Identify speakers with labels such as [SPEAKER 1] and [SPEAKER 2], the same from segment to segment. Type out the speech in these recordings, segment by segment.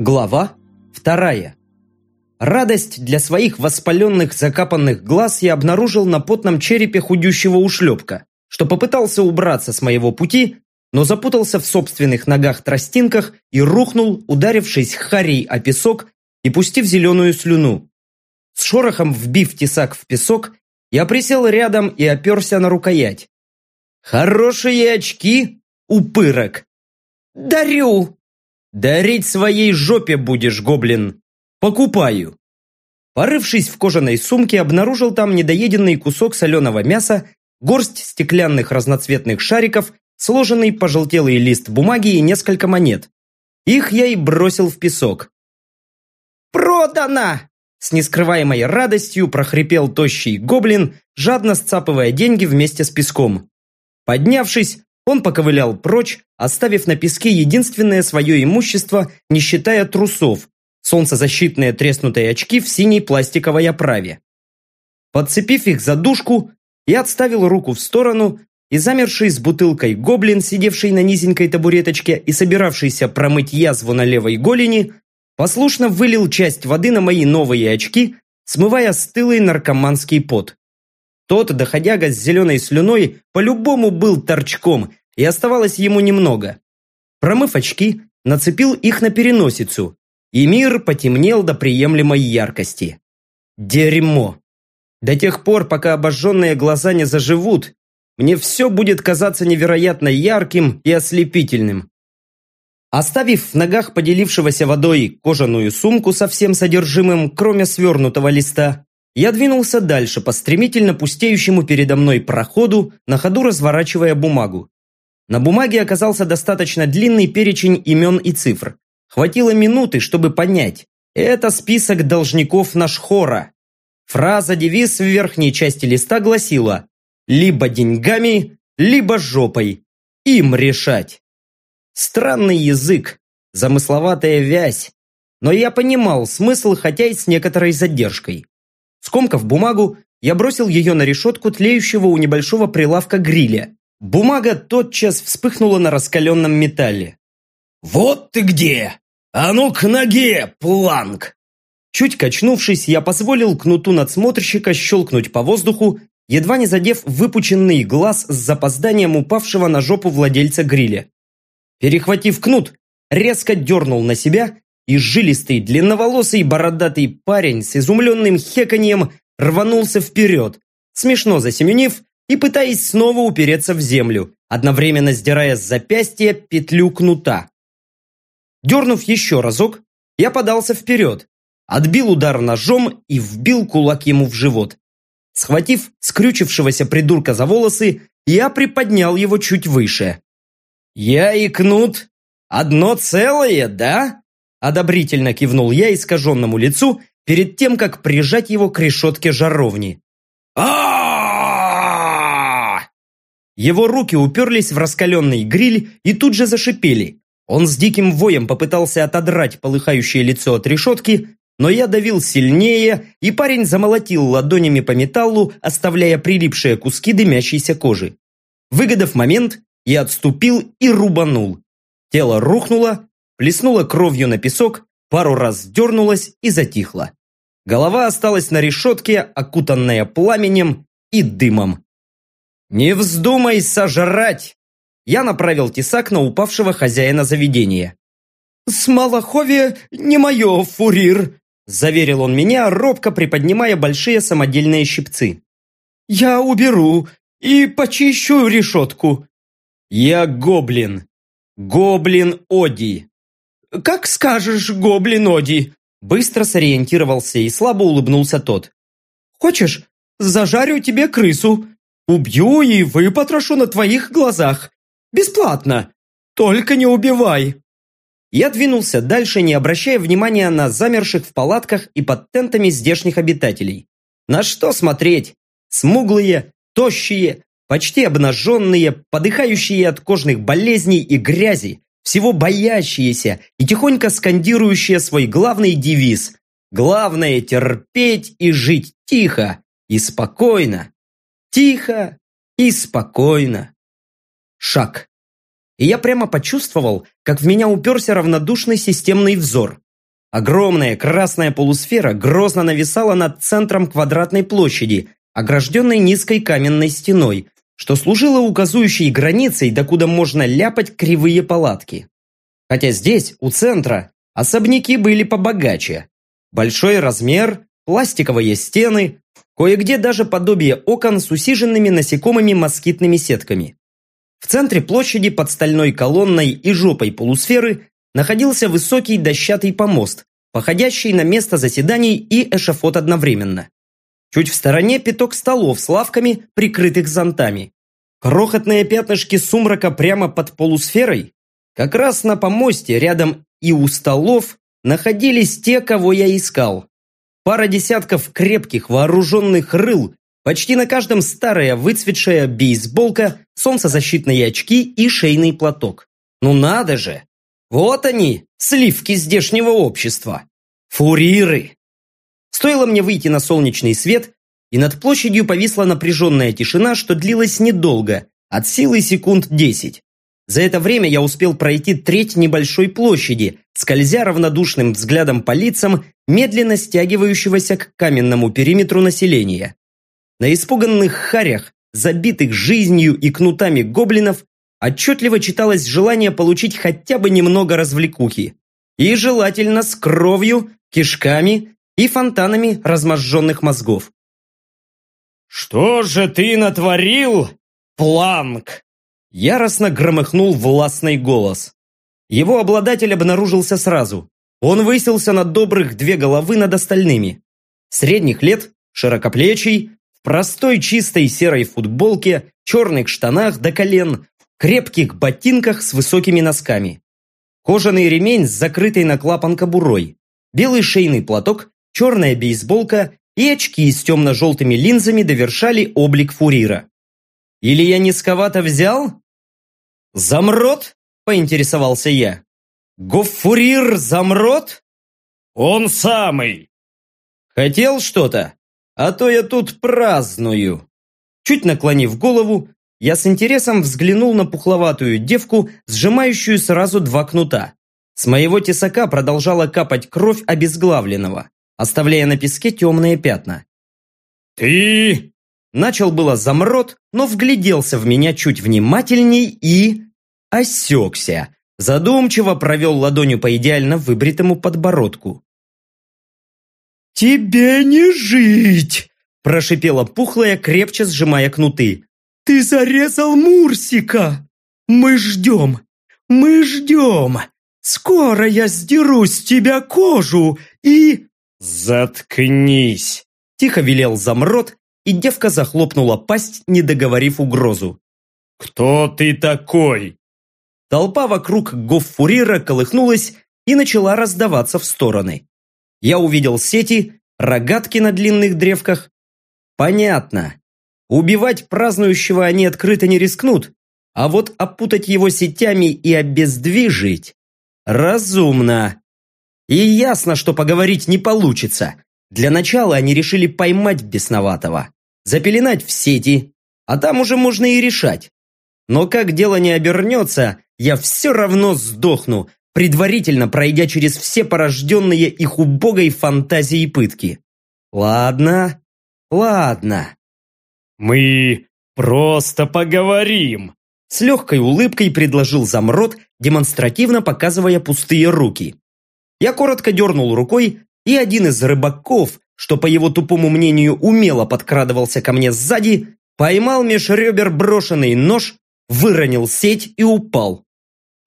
[SPEAKER 1] Глава вторая. Радость для своих воспаленных закапанных глаз я обнаружил на потном черепе худющего ушлепка, что попытался убраться с моего пути, но запутался в собственных ногах-тростинках и рухнул, ударившись харей о песок и пустив зеленую слюну. С шорохом вбив тесак в песок, я присел рядом и оперся на рукоять. «Хорошие очки, упырок!» «Дарю!» «Дарить своей жопе будешь, гоблин! Покупаю!» Порывшись в кожаной сумке, обнаружил там недоеденный кусок соленого мяса, горсть стеклянных разноцветных шариков, сложенный пожелтелый лист бумаги и несколько монет. Их я и бросил в песок. «Продано!» С нескрываемой радостью прохрипел тощий гоблин, жадно сцапывая деньги вместе с песком. Поднявшись, он поковылял прочь, оставив на песке единственное свое имущество, не считая трусов, солнцезащитные треснутые очки в синей пластиковой оправе. Подцепив их за дужку, я отставил руку в сторону, и замерший с бутылкой гоблин, сидевший на низенькой табуреточке и собиравшийся промыть язву на левой голени, послушно вылил часть воды на мои новые очки, смывая стылый наркоманский пот. Тот доходяга с зеленой слюной по-любому был торчком и оставалось ему немного. Промыв очки, нацепил их на переносицу, и мир потемнел до приемлемой яркости. Дерьмо! До тех пор, пока обожженные глаза не заживут, мне все будет казаться невероятно ярким и ослепительным. Оставив в ногах поделившегося водой кожаную сумку со всем содержимым, кроме свернутого листа, я двинулся дальше по стремительно пустеющему передо мной проходу, на ходу разворачивая бумагу. На бумаге оказался достаточно длинный перечень имен и цифр. Хватило минуты, чтобы понять. Это список должников Нашхора. Фраза-девиз в верхней части листа гласила «Либо деньгами, либо жопой. Им решать». Странный язык, замысловатая вязь. Но я понимал смысл, хотя и с некоторой задержкой. Скомкав бумагу, я бросил ее на решетку тлеющего у небольшого прилавка гриля Бумага тотчас вспыхнула на раскаленном металле. «Вот ты где! А ну к ноге, планк!» Чуть качнувшись, я позволил кнуту надсмотрщика щелкнуть по воздуху, едва не задев выпученный глаз с запозданием упавшего на жопу владельца гриля. Перехватив кнут, резко дернул на себя, и жилистый, длинноволосый, бородатый парень с изумленным хеканьем рванулся вперед, смешно засеменив и пытаясь снова упереться в землю, одновременно сдирая с запястья петлю кнута. Дернув еще разок, я подался вперед, отбил удар ножом и вбил кулак ему в живот. Схватив скрючившегося придурка за волосы, я приподнял его чуть выше. «Я и кнут одно целое, да?» Одобрительно кивнул я искаженному лицу перед тем, как прижать его к решетке жаровни. а его руки уперлись в раскаленный гриль и тут же зашипели. Он с диким воем попытался отодрать полыхающее лицо от решетки, но я давил сильнее, и парень замолотил ладонями по металлу, оставляя прилипшие куски дымящейся кожи. Выгодав момент, я отступил и рубанул. Тело рухнуло, плеснуло кровью на песок, пару раз дернулось и затихло. Голова осталась на решетке, окутанная пламенем и дымом. «Не вздумай сожрать!» Я направил тесак на упавшего хозяина заведения. «Смолохове не мое, фурир!» Заверил он меня, робко приподнимая большие самодельные щипцы. «Я уберу и почищу решетку». «Я гоблин. Гоблин Оди». «Как скажешь, гоблин Оди!» Быстро сориентировался и слабо улыбнулся тот. «Хочешь, зажарю тебе крысу? Убью и выпотрошу на твоих глазах. Бесплатно. Только не убивай. Я двинулся дальше, не обращая внимания на замерших в палатках и под тентами здешних обитателей. На что смотреть? Смуглые, тощие, почти обнаженные, подыхающие от кожных болезней и грязи, всего боящиеся и тихонько скандирующие свой главный девиз «Главное терпеть и жить тихо и спокойно». Тихо и спокойно. Шаг. И я прямо почувствовал, как в меня уперся равнодушный системный взор. Огромная красная полусфера грозно нависала над центром квадратной площади, огражденной низкой каменной стеной, что служило указующей границей, докуда можно ляпать кривые палатки. Хотя здесь, у центра, особняки были побогаче. Большой размер, пластиковые стены, кое-где даже подобие окон с усиженными насекомыми москитными сетками. В центре площади под стальной колонной и жопой полусферы находился высокий дощатый помост, походящий на место заседаний и эшафот одновременно. Чуть в стороне пяток столов с лавками, прикрытых зонтами. Крохотные пятнышки сумрака прямо под полусферой. Как раз на помосте рядом и у столов находились те, кого я искал. Пара десятков крепких вооруженных рыл, почти на каждом старая выцветшая бейсболка, солнцезащитные очки и шейный платок. Ну надо же! Вот они, сливки здешнего общества. Фуриры. Стоило мне выйти на солнечный свет, и над площадью повисла напряженная тишина, что длилась недолго, от силы секунд десять. За это время я успел пройти треть небольшой площади, скользя равнодушным взглядом по лицам, медленно стягивающегося к каменному периметру населения. На испуганных харях, забитых жизнью и кнутами гоблинов, отчетливо читалось желание получить хотя бы немного развлекухи. И желательно с кровью, кишками и фонтанами разможженных мозгов.
[SPEAKER 2] «Что же ты натворил, Планк?»
[SPEAKER 1] Яростно громыхнул властный голос. Его обладатель обнаружился сразу. Он высился на добрых две головы над остальными. Средних лет, широкоплечий, в простой чистой серой футболке, черных штанах до колен, крепких ботинках с высокими носками. Кожаный ремень с закрытой на клапан кобурой, белый шейный платок, черная бейсболка и очки с темно-желтыми линзами довершали облик фурира. Или я низковато взял? «Замрот?» – поинтересовался я. «Гоффурир Замрот?»
[SPEAKER 2] «Он самый!»
[SPEAKER 1] «Хотел что-то? А то я тут праздную!» Чуть наклонив голову, я с интересом взглянул на пухловатую девку, сжимающую сразу два кнута. С моего тесака продолжала капать кровь обезглавленного, оставляя на песке темные пятна.
[SPEAKER 2] «Ты...»
[SPEAKER 1] Начал было замрот, но вгляделся в меня чуть внимательней и... осекся. Задумчиво провел ладонью по идеально выбритому подбородку.
[SPEAKER 3] «Тебе не жить!»
[SPEAKER 1] Прошипела пухлая, крепче сжимая кнуты.
[SPEAKER 3] Ты зарезал Мурсика! Мы ждем! Мы ждем! Скоро я сдеру с тебя кожу и...»
[SPEAKER 2] «Заткнись!»
[SPEAKER 1] Тихо велел замрот, и девка захлопнула пасть, не договорив угрозу.
[SPEAKER 2] «Кто ты такой?»
[SPEAKER 1] Толпа вокруг гоффурира колыхнулась и начала раздаваться в стороны. Я увидел сети, рогатки на длинных древках. Понятно. Убивать празднующего они открыто не рискнут, а вот опутать его сетями и обездвижить – разумно. И ясно, что поговорить не получится. Для начала они решили поймать бесноватого, запеленать в сети, а там уже можно и решать. Но как дело не обернется, я все равно сдохну, предварительно пройдя через все порожденные их убогой фантазией пытки. Ладно, ладно.
[SPEAKER 2] «Мы просто поговорим!»
[SPEAKER 1] С легкой улыбкой предложил Замрот, демонстративно показывая пустые руки. Я коротко дернул рукой, и один из рыбаков, что по его тупому мнению умело подкрадывался ко мне сзади, поймал меж ребер брошенный нож, выронил сеть и упал.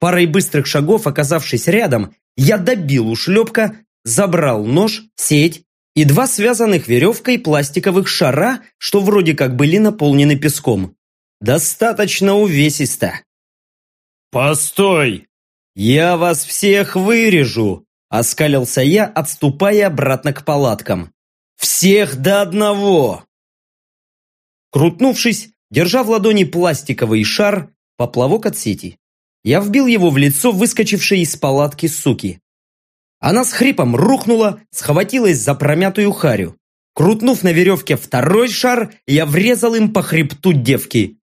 [SPEAKER 1] Парой быстрых шагов, оказавшись рядом, я добил ушлепка, забрал нож, сеть и два связанных веревкой пластиковых шара, что вроде как были наполнены песком. Достаточно увесисто.
[SPEAKER 2] «Постой!
[SPEAKER 1] Я вас всех вырежу!» Оскалился я, отступая обратно к палаткам. «Всех до одного!» Крутнувшись, держа в ладони пластиковый шар, поплавок от сети. Я вбил его в лицо выскочившей из палатки суки. Она с хрипом рухнула, схватилась за промятую харю. Крутнув на веревке второй шар, я врезал им по хребту девки.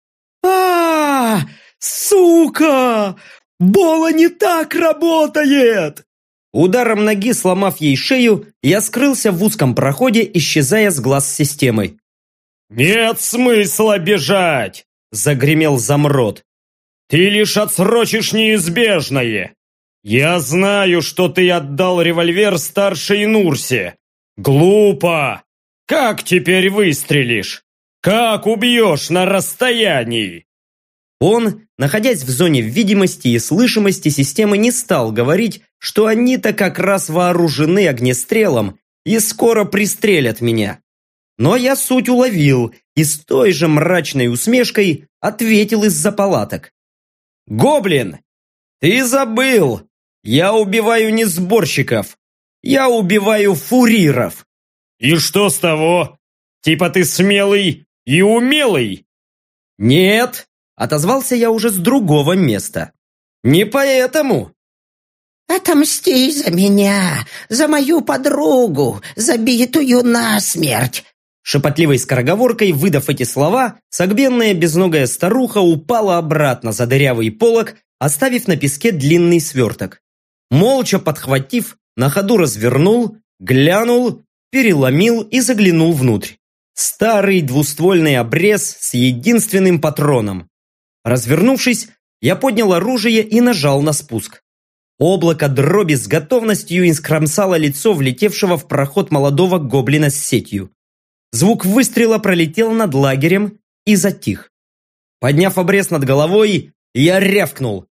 [SPEAKER 3] а, -а, -а Сука! Бола не так работает!»
[SPEAKER 1] Ударом ноги сломав ей шею, я скрылся в узком проходе, исчезая с глаз системы.
[SPEAKER 2] «Нет смысла бежать!» – загремел замрот. «Ты лишь отсрочишь неизбежное! Я знаю, что ты отдал револьвер старшей Нурсе! Глупо! Как теперь выстрелишь? Как убьешь на расстоянии?»
[SPEAKER 1] Он, находясь в зоне видимости и слышимости системы, не стал говорить, что они-то как раз вооружены огнестрелом и скоро пристрелят меня. Но я суть уловил и с той же мрачной усмешкой ответил из-за палаток. «Гоблин, ты забыл! Я убиваю не сборщиков, я убиваю фуриров!»
[SPEAKER 2] «И что с того? Типа ты смелый и умелый?»
[SPEAKER 1] «Нет, Отозвался я уже с другого места. «Не поэтому!»
[SPEAKER 4] «Отомсти за меня, за мою подругу, забитую насмерть!»
[SPEAKER 1] Шепотливой скороговоркой, выдав эти слова, согбенная безногая старуха упала обратно за дырявый полог, оставив на песке длинный сверток. Молча подхватив, на ходу развернул, глянул, переломил и заглянул внутрь. Старый двуствольный обрез с единственным патроном. Развернувшись, я поднял оружие и нажал на спуск. Облако дроби с готовностью искромсало лицо влетевшего в проход молодого гоблина с сетью. Звук выстрела пролетел над лагерем и затих. Подняв обрез над головой, я рявкнул.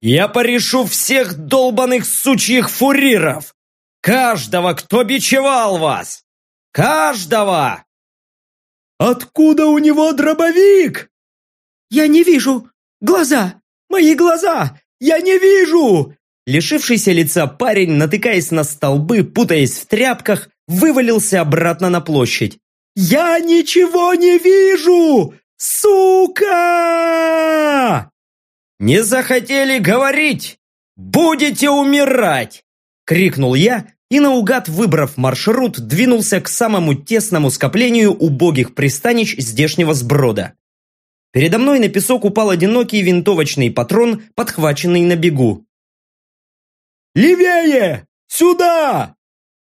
[SPEAKER 1] «Я порешу всех долбаных сучьих фуриров! Каждого, кто бичевал вас! Каждого!»
[SPEAKER 3] «Откуда у него дробовик?» «Я не вижу! Глаза! Мои глаза! Я не вижу!»
[SPEAKER 1] Лишившийся лица парень, натыкаясь на столбы, путаясь в тряпках, вывалился обратно на площадь.
[SPEAKER 3] «Я ничего не вижу! Сука!»
[SPEAKER 1] «Не захотели говорить! Будете умирать!» Крикнул я и наугад, выбрав маршрут, двинулся к самому тесному скоплению убогих пристанищ здешнего сброда. Передо мной на песок упал одинокий винтовочный патрон, подхваченный на бегу.
[SPEAKER 3] «Левее! Сюда!»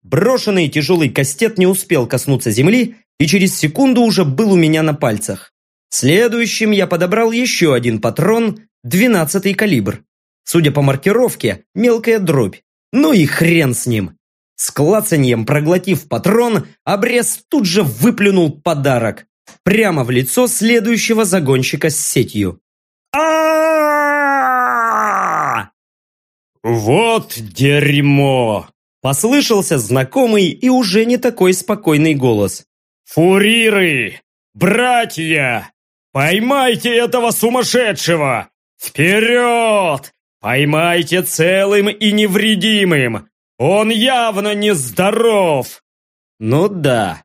[SPEAKER 1] Брошенный тяжелый кастет не успел коснуться земли и через секунду уже был у меня на пальцах. Следующим я подобрал еще один патрон, 12-й калибр. Судя по маркировке, мелкая дробь. Ну и хрен с ним. С клацаньем проглотив патрон, обрез тут же выплюнул подарок прямо в лицо следующего загонщика с сетью. а
[SPEAKER 2] «Вот дерьмо!»
[SPEAKER 1] Послышался знакомый и уже не такой спокойный голос.
[SPEAKER 2] «Фуриры! Братья! Поймайте этого сумасшедшего! Вперед! Поймайте целым и невредимым! Он явно нездоров!»
[SPEAKER 1] «Ну да,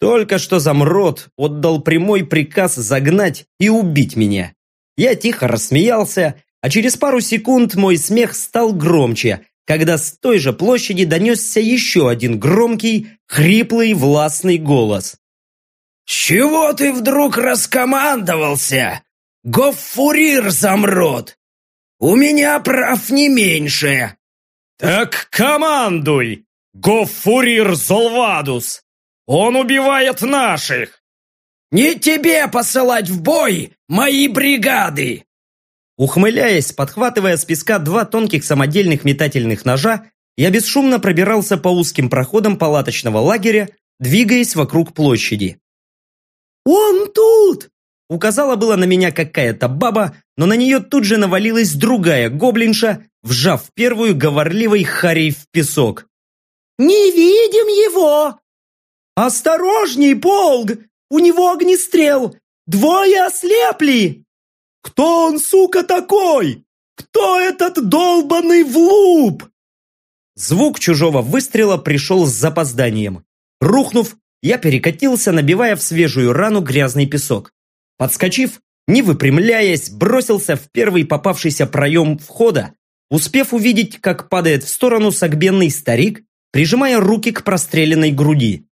[SPEAKER 1] только что замрот отдал прямой приказ загнать и убить меня. Я тихо рассмеялся, а через пару секунд мой смех стал громче, когда с той же площади донесся еще один громкий, хриплый, властный голос.
[SPEAKER 4] «С чего ты вдруг раскомандовался? Гоффурир замрот! У меня прав не меньше!»
[SPEAKER 2] «Так командуй, Гоффурир Золвадус!» Он убивает наших!»
[SPEAKER 4] «Не тебе посылать в бой мои бригады!»
[SPEAKER 1] Ухмыляясь, подхватывая с песка два тонких самодельных метательных ножа, я бесшумно пробирался по узким проходам палаточного лагеря, двигаясь вокруг площади.
[SPEAKER 3] «Он тут!»
[SPEAKER 1] Указала было на меня какая-то баба, но на нее тут же навалилась другая гоблинша, вжав первую говорливой харей в песок.
[SPEAKER 3] «Не видим его!» «Осторожней, Полг! У него огнестрел! Двое ослепли! Кто он, сука, такой? Кто этот долбанный влуп?»
[SPEAKER 1] Звук чужого выстрела пришел с запозданием. Рухнув, я перекатился, набивая в свежую рану грязный песок. Подскочив, не выпрямляясь, бросился в первый попавшийся проем входа, успев увидеть, как падает в сторону согбенный старик, прижимая руки к простреленной груди.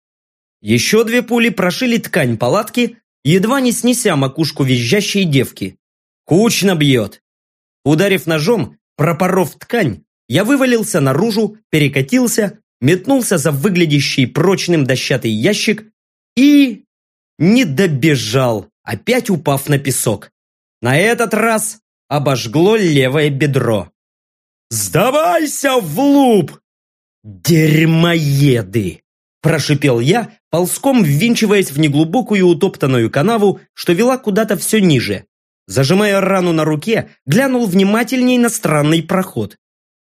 [SPEAKER 1] Еще две пули прошили ткань палатки, едва не снеся макушку визжащей девки. Кучно бьет. Ударив ножом, пропоров ткань, я вывалился наружу, перекатился, метнулся за выглядящий прочным дощатый ящик и... не добежал, опять упав на песок. На этот раз обожгло левое бедро. «Сдавайся в луп!» «Дерьмоеды!» – прошипел я, ползком ввинчиваясь в неглубокую утоптанную канаву, что вела куда-то все ниже. Зажимая рану на руке, глянул внимательней на странный проход.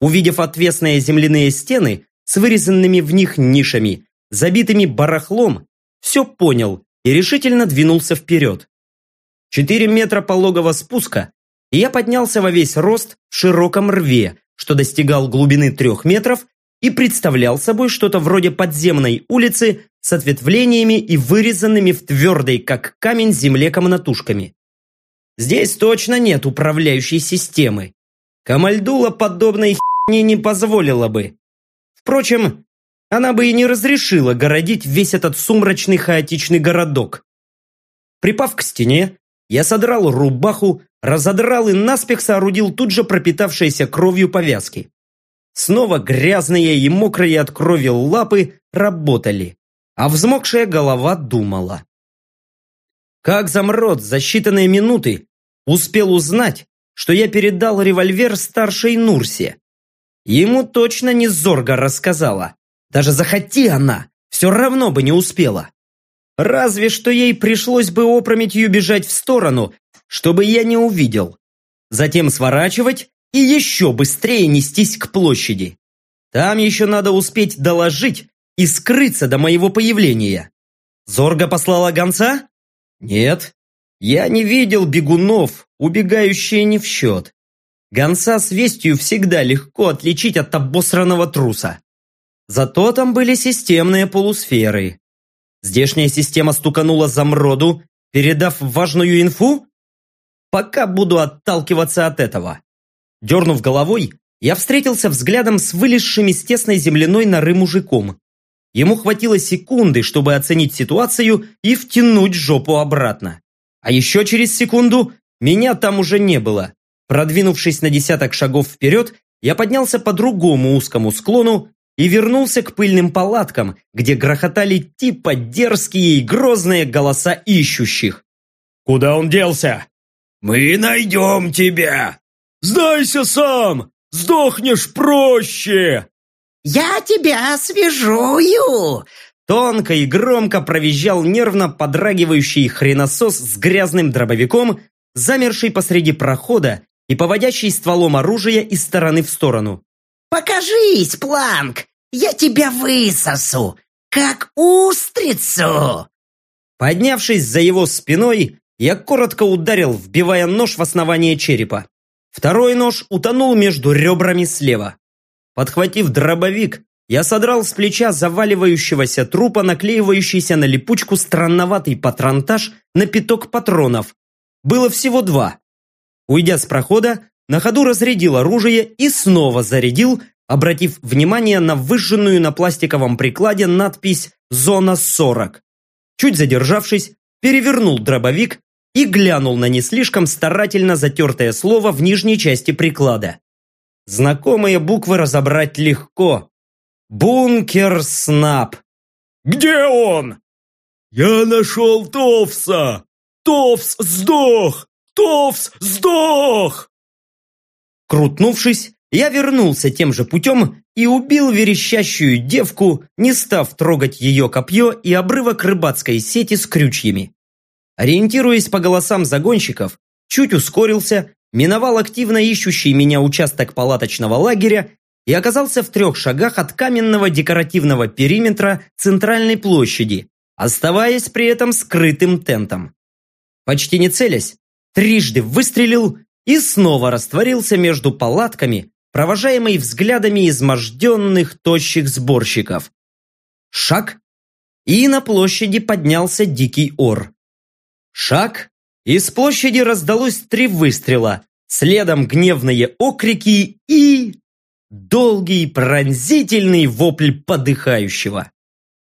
[SPEAKER 1] Увидев отвесные земляные стены с вырезанными в них нишами, забитыми барахлом, все понял и решительно двинулся вперед. Четыре метра пологого спуска, и я поднялся во весь рост в широком рве, что достигал глубины трех метров и представлял собой что-то вроде подземной улицы с ответвлениями и вырезанными в твердой, как камень, земле комнатушками. Здесь точно нет управляющей системы. Камальдула подобной херни не позволила бы. Впрочем, она бы и не разрешила городить весь этот сумрачный хаотичный городок. Припав к стене, я содрал рубаху, разодрал и наспех соорудил тут же пропитавшиеся кровью повязки. Снова грязные и мокрые от крови лапы работали, а взмокшая голова думала. Как замрот за считанные минуты успел узнать, что я передал револьвер старшей Нурсе. Ему точно не Зорга рассказала. Даже захоти она, все равно бы не успела. Разве что ей пришлось бы опрометью бежать в сторону, чтобы я не увидел. Затем сворачивать и еще быстрее нестись к площади. Там еще надо успеть доложить и скрыться до моего появления. Зорга послала гонца? Нет, я не видел бегунов, убегающие не в счет. Гонца с вестью всегда легко отличить от обосранного труса. Зато там были системные полусферы. Здешняя система стуканула замроду, передав важную инфу? Пока буду отталкиваться от этого. Дернув головой, я встретился взглядом с вылезшим из тесной земляной норы мужиком. Ему хватило секунды, чтобы оценить ситуацию и втянуть жопу обратно. А еще через секунду меня там уже не было. Продвинувшись на десяток шагов вперед, я поднялся по другому узкому склону и вернулся к пыльным палаткам, где грохотали типа дерзкие и грозные голоса ищущих.
[SPEAKER 2] «Куда он делся?»
[SPEAKER 4] «Мы найдем тебя!»
[SPEAKER 2] «Сдайся сам! Сдохнешь проще!»
[SPEAKER 5] «Я тебя освежую!»
[SPEAKER 1] Тонко и громко провизжал нервно подрагивающий хреносос с грязным дробовиком, замерший посреди прохода и поводящий стволом оружия из стороны в сторону.
[SPEAKER 5] «Покажись, Планк! Я тебя высосу, как устрицу!»
[SPEAKER 1] Поднявшись за его спиной, я коротко ударил, вбивая нож в основание черепа. Второй нож утонул между ребрами слева. Подхватив дробовик, я содрал с плеча заваливающегося трупа, наклеивающийся на липучку странноватый патронтаж на пяток патронов. Было всего два. Уйдя с прохода, на ходу разрядил оружие и снова зарядил, обратив внимание на выжженную на пластиковом прикладе надпись «Зона 40». Чуть задержавшись, перевернул дробовик и глянул на не слишком старательно затертое слово в нижней части приклада. Знакомые буквы разобрать легко. Бункер Снап.
[SPEAKER 2] «Где он?»
[SPEAKER 3] «Я нашел Товса! Товс сдох! Товс сдох!»
[SPEAKER 1] Крутнувшись, я вернулся тем же путем и убил верещащую девку, не став трогать ее копье и обрывок рыбацкой сети с крючьями. Ориентируясь по голосам загонщиков, чуть ускорился, миновал активно ищущий меня участок палаточного лагеря и оказался в трех шагах от каменного декоративного периметра центральной площади, оставаясь при этом скрытым тентом. Почти не целясь, трижды выстрелил и снова растворился между палатками, провожаемый взглядами изможденных тощих сборщиков. Шаг, и на площади поднялся дикий ор. Шаг, Из площади раздалось три выстрела, следом гневные окрики и... долгий пронзительный вопль подыхающего.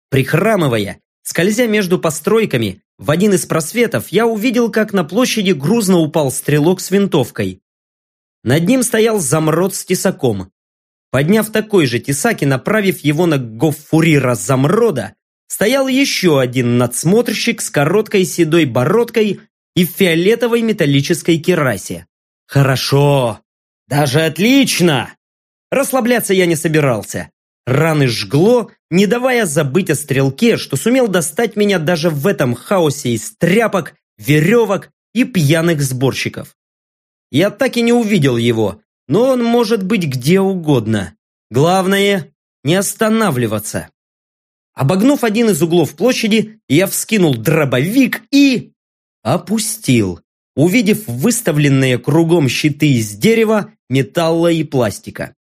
[SPEAKER 1] Прихрамывая, скользя между постройками, в один из просветов я увидел, как на площади грузно упал стрелок с винтовкой. Над ним стоял замрот с тесаком. Подняв такой же тесак и направив его на гоффурира замрода, стоял еще один надсмотрщик с короткой седой бородкой и фиолетовой металлической керасе. Хорошо! Даже отлично! Расслабляться я не собирался. Раны жгло, не давая забыть о стрелке, что сумел достать меня даже в этом хаосе из тряпок, веревок и пьяных сборщиков. Я так и не увидел его, но он может быть где угодно. Главное, не останавливаться. Обогнув один из углов площади, я вскинул дробовик и... опустил, увидев выставленные кругом щиты из дерева, металла и пластика.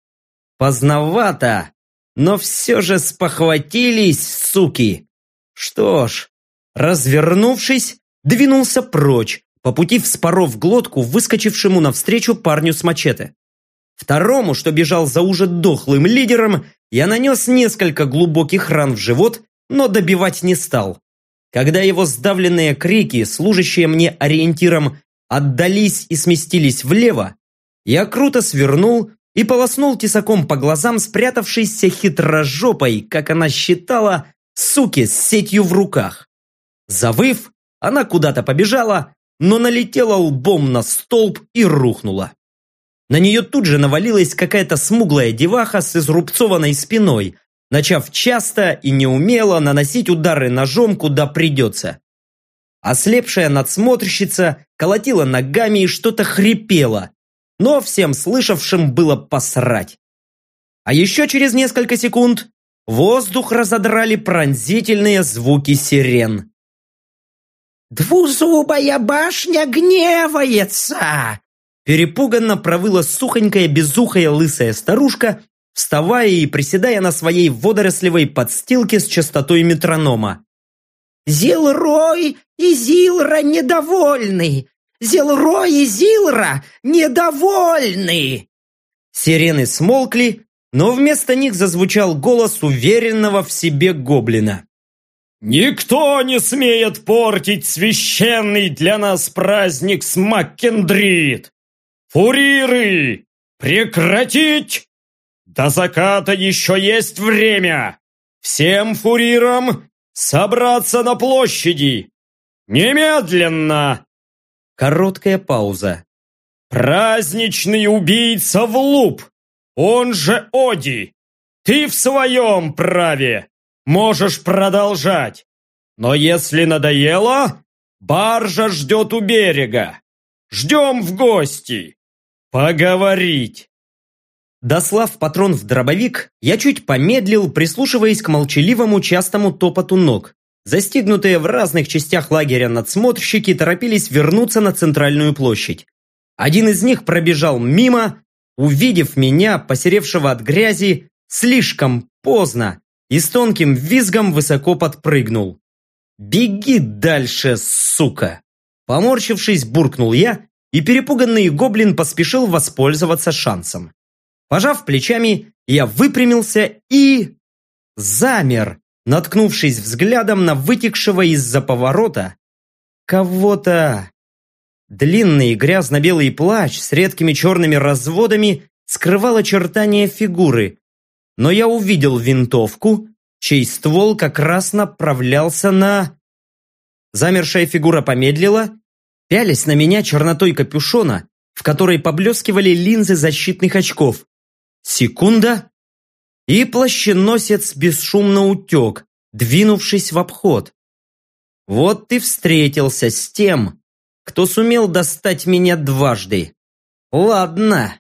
[SPEAKER 1] Поздновато, но все же спохватились, суки. Что ж, развернувшись, двинулся прочь, по пути вспоров глотку выскочившему навстречу парню с мачете. Второму, что бежал за уже дохлым лидером, я нанес несколько глубоких ран в живот, но добивать не стал. Когда его сдавленные крики, служащие мне ориентиром, отдались и сместились влево, я круто свернул и полоснул тесаком по глазам спрятавшейся хитрожопой, как она считала, суки с сетью в руках. Завыв, она куда-то побежала, но налетела лбом на столб и рухнула. На нее тут же навалилась какая-то смуглая деваха с изрубцованной спиной, начав часто и неумело наносить удары ножом, куда придется. Ослепшая надсмотрщица колотила ногами и что-то хрипела, но всем слышавшим было посрать. А еще через несколько секунд воздух разодрали пронзительные звуки сирен.
[SPEAKER 5] «Двузубая башня гневается!»
[SPEAKER 1] Перепуганно провыла сухонькая безухая лысая старушка, вставая и приседая на своей водорослевой подстилке с частотой метронома.
[SPEAKER 5] «Зилрой и Зилра недовольны! Зилрой и Зилра недовольны!»
[SPEAKER 1] Сирены смолкли, но вместо них зазвучал голос уверенного в себе гоблина.
[SPEAKER 2] «Никто не смеет портить священный для нас праздник с Маккендрит! Фуриры! Прекратить! До заката еще есть время! Всем фурирам собраться на площади! Немедленно!»
[SPEAKER 1] Короткая пауза.
[SPEAKER 2] «Праздничный убийца в луп! Он же Оди! Ты в своем праве! Можешь продолжать! Но если надоело, баржа ждет у берега! Ждем в гости! Поговорить!»
[SPEAKER 1] Дослав патрон в дробовик, я чуть помедлил, прислушиваясь к молчаливому частому топоту ног. Застигнутые в разных частях лагеря надсмотрщики торопились вернуться на центральную площадь. Один из них пробежал мимо, увидев меня, посеревшего от грязи, слишком поздно, и с тонким визгом высоко подпрыгнул. «Беги дальше, сука!» Поморщившись, буркнул я, и перепуганный гоблин поспешил воспользоваться шансом. Пожав плечами, я выпрямился и... замер, наткнувшись взглядом на вытекшего из-за поворота кого-то. Длинный грязно-белый плащ с редкими черными разводами скрывал очертания фигуры, но я увидел винтовку, чей ствол как раз направлялся на... Замершая фигура помедлила, пялись на меня чернотой капюшона, в которой поблескивали линзы защитных очков. Секунда, и плащеносец бесшумно утек, двинувшись в обход. Вот ты встретился с тем, кто сумел достать меня дважды. Ладно.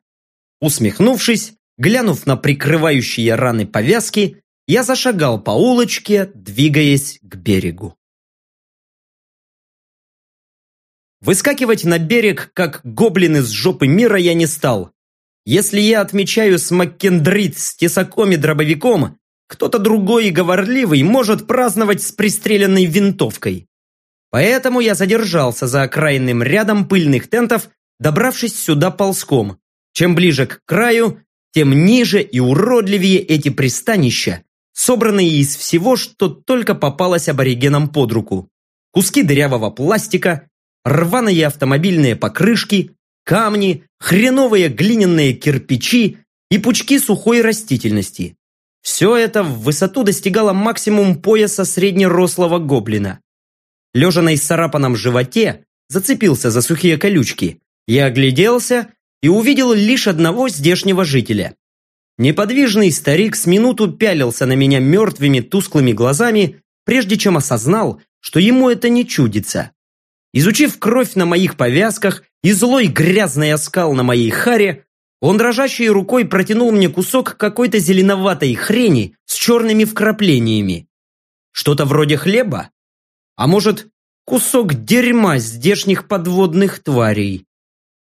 [SPEAKER 1] Усмехнувшись, глянув на прикрывающие раны повязки, я зашагал по улочке, двигаясь к берегу. Выскакивать на берег, как гоблин из жопы мира, я не стал. Если я отмечаю с Маккендрит с тесаком и дробовиком, кто-то другой и говорливый может праздновать с пристреленной винтовкой. Поэтому я задержался за окраинным рядом пыльных тентов, добравшись сюда ползком. Чем ближе к краю, тем ниже и уродливее эти пристанища, собранные из всего, что только попалось аборигенам под руку. Куски дырявого пластика, рваные автомобильные покрышки, камни, хреновые глиняные кирпичи и пучки сухой растительности. Все это в высоту достигало максимум пояса среднерослого гоблина. Лежа на исцарапанном животе, зацепился за сухие колючки. Я огляделся и увидел лишь одного здешнего жителя. Неподвижный старик с минуту пялился на меня мертвыми тусклыми глазами, прежде чем осознал, что ему это не чудится. Изучив кровь на моих повязках и злой грязный оскал на моей харе, он дрожащей рукой протянул мне кусок какой-то зеленоватой хрени с черными вкраплениями. Что-то вроде хлеба? А может, кусок дерьма здешних подводных тварей?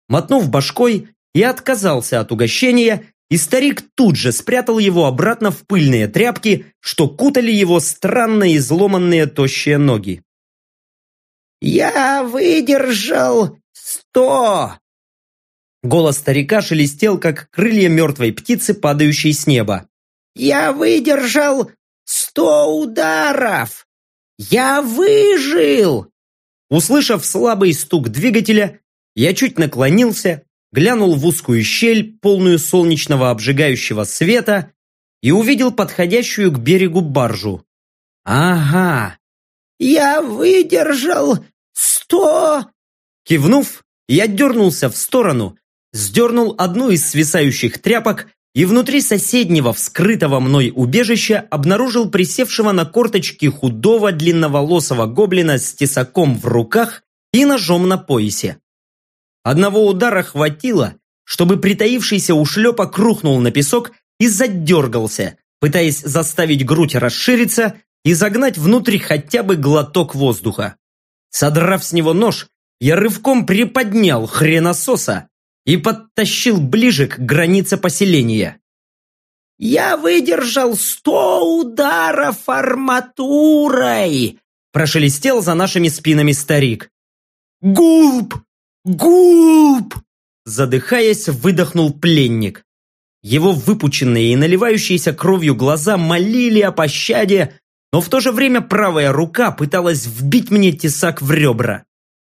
[SPEAKER 1] Мотнув башкой, я отказался от угощения и старик тут же спрятал его обратно в пыльные тряпки, что кутали его странно изломанные тощие ноги.
[SPEAKER 5] «Я выдержал сто!»
[SPEAKER 1] Голос старика шелестел, как крылья мертвой птицы, падающей с неба.
[SPEAKER 5] «Я выдержал сто ударов! Я выжил!»
[SPEAKER 1] Услышав слабый стук двигателя, я чуть наклонился глянул в узкую щель, полную солнечного обжигающего света, и увидел подходящую к берегу баржу. «Ага!»
[SPEAKER 5] «Я выдержал сто...»
[SPEAKER 1] Кивнув, я дернулся в сторону, сдернул одну из свисающих тряпок и внутри соседнего вскрытого мной убежища обнаружил присевшего на корточки худого длинноволосого гоблина с тесаком в руках и ножом на поясе. Одного удара хватило, чтобы притаившийся ушлепок рухнул на песок и задергался, пытаясь заставить грудь расшириться и загнать внутрь хотя бы глоток воздуха. Содрав с него нож, я рывком приподнял хренососа и подтащил ближе к границе поселения.
[SPEAKER 5] «Я выдержал сто ударов арматурой!»
[SPEAKER 1] прошелестел за нашими спинами старик. «Гулп!» «Губ!» Задыхаясь, выдохнул пленник. Его выпученные и наливающиеся кровью глаза молили о пощаде, но в то же время правая рука пыталась вбить мне тесак в ребра.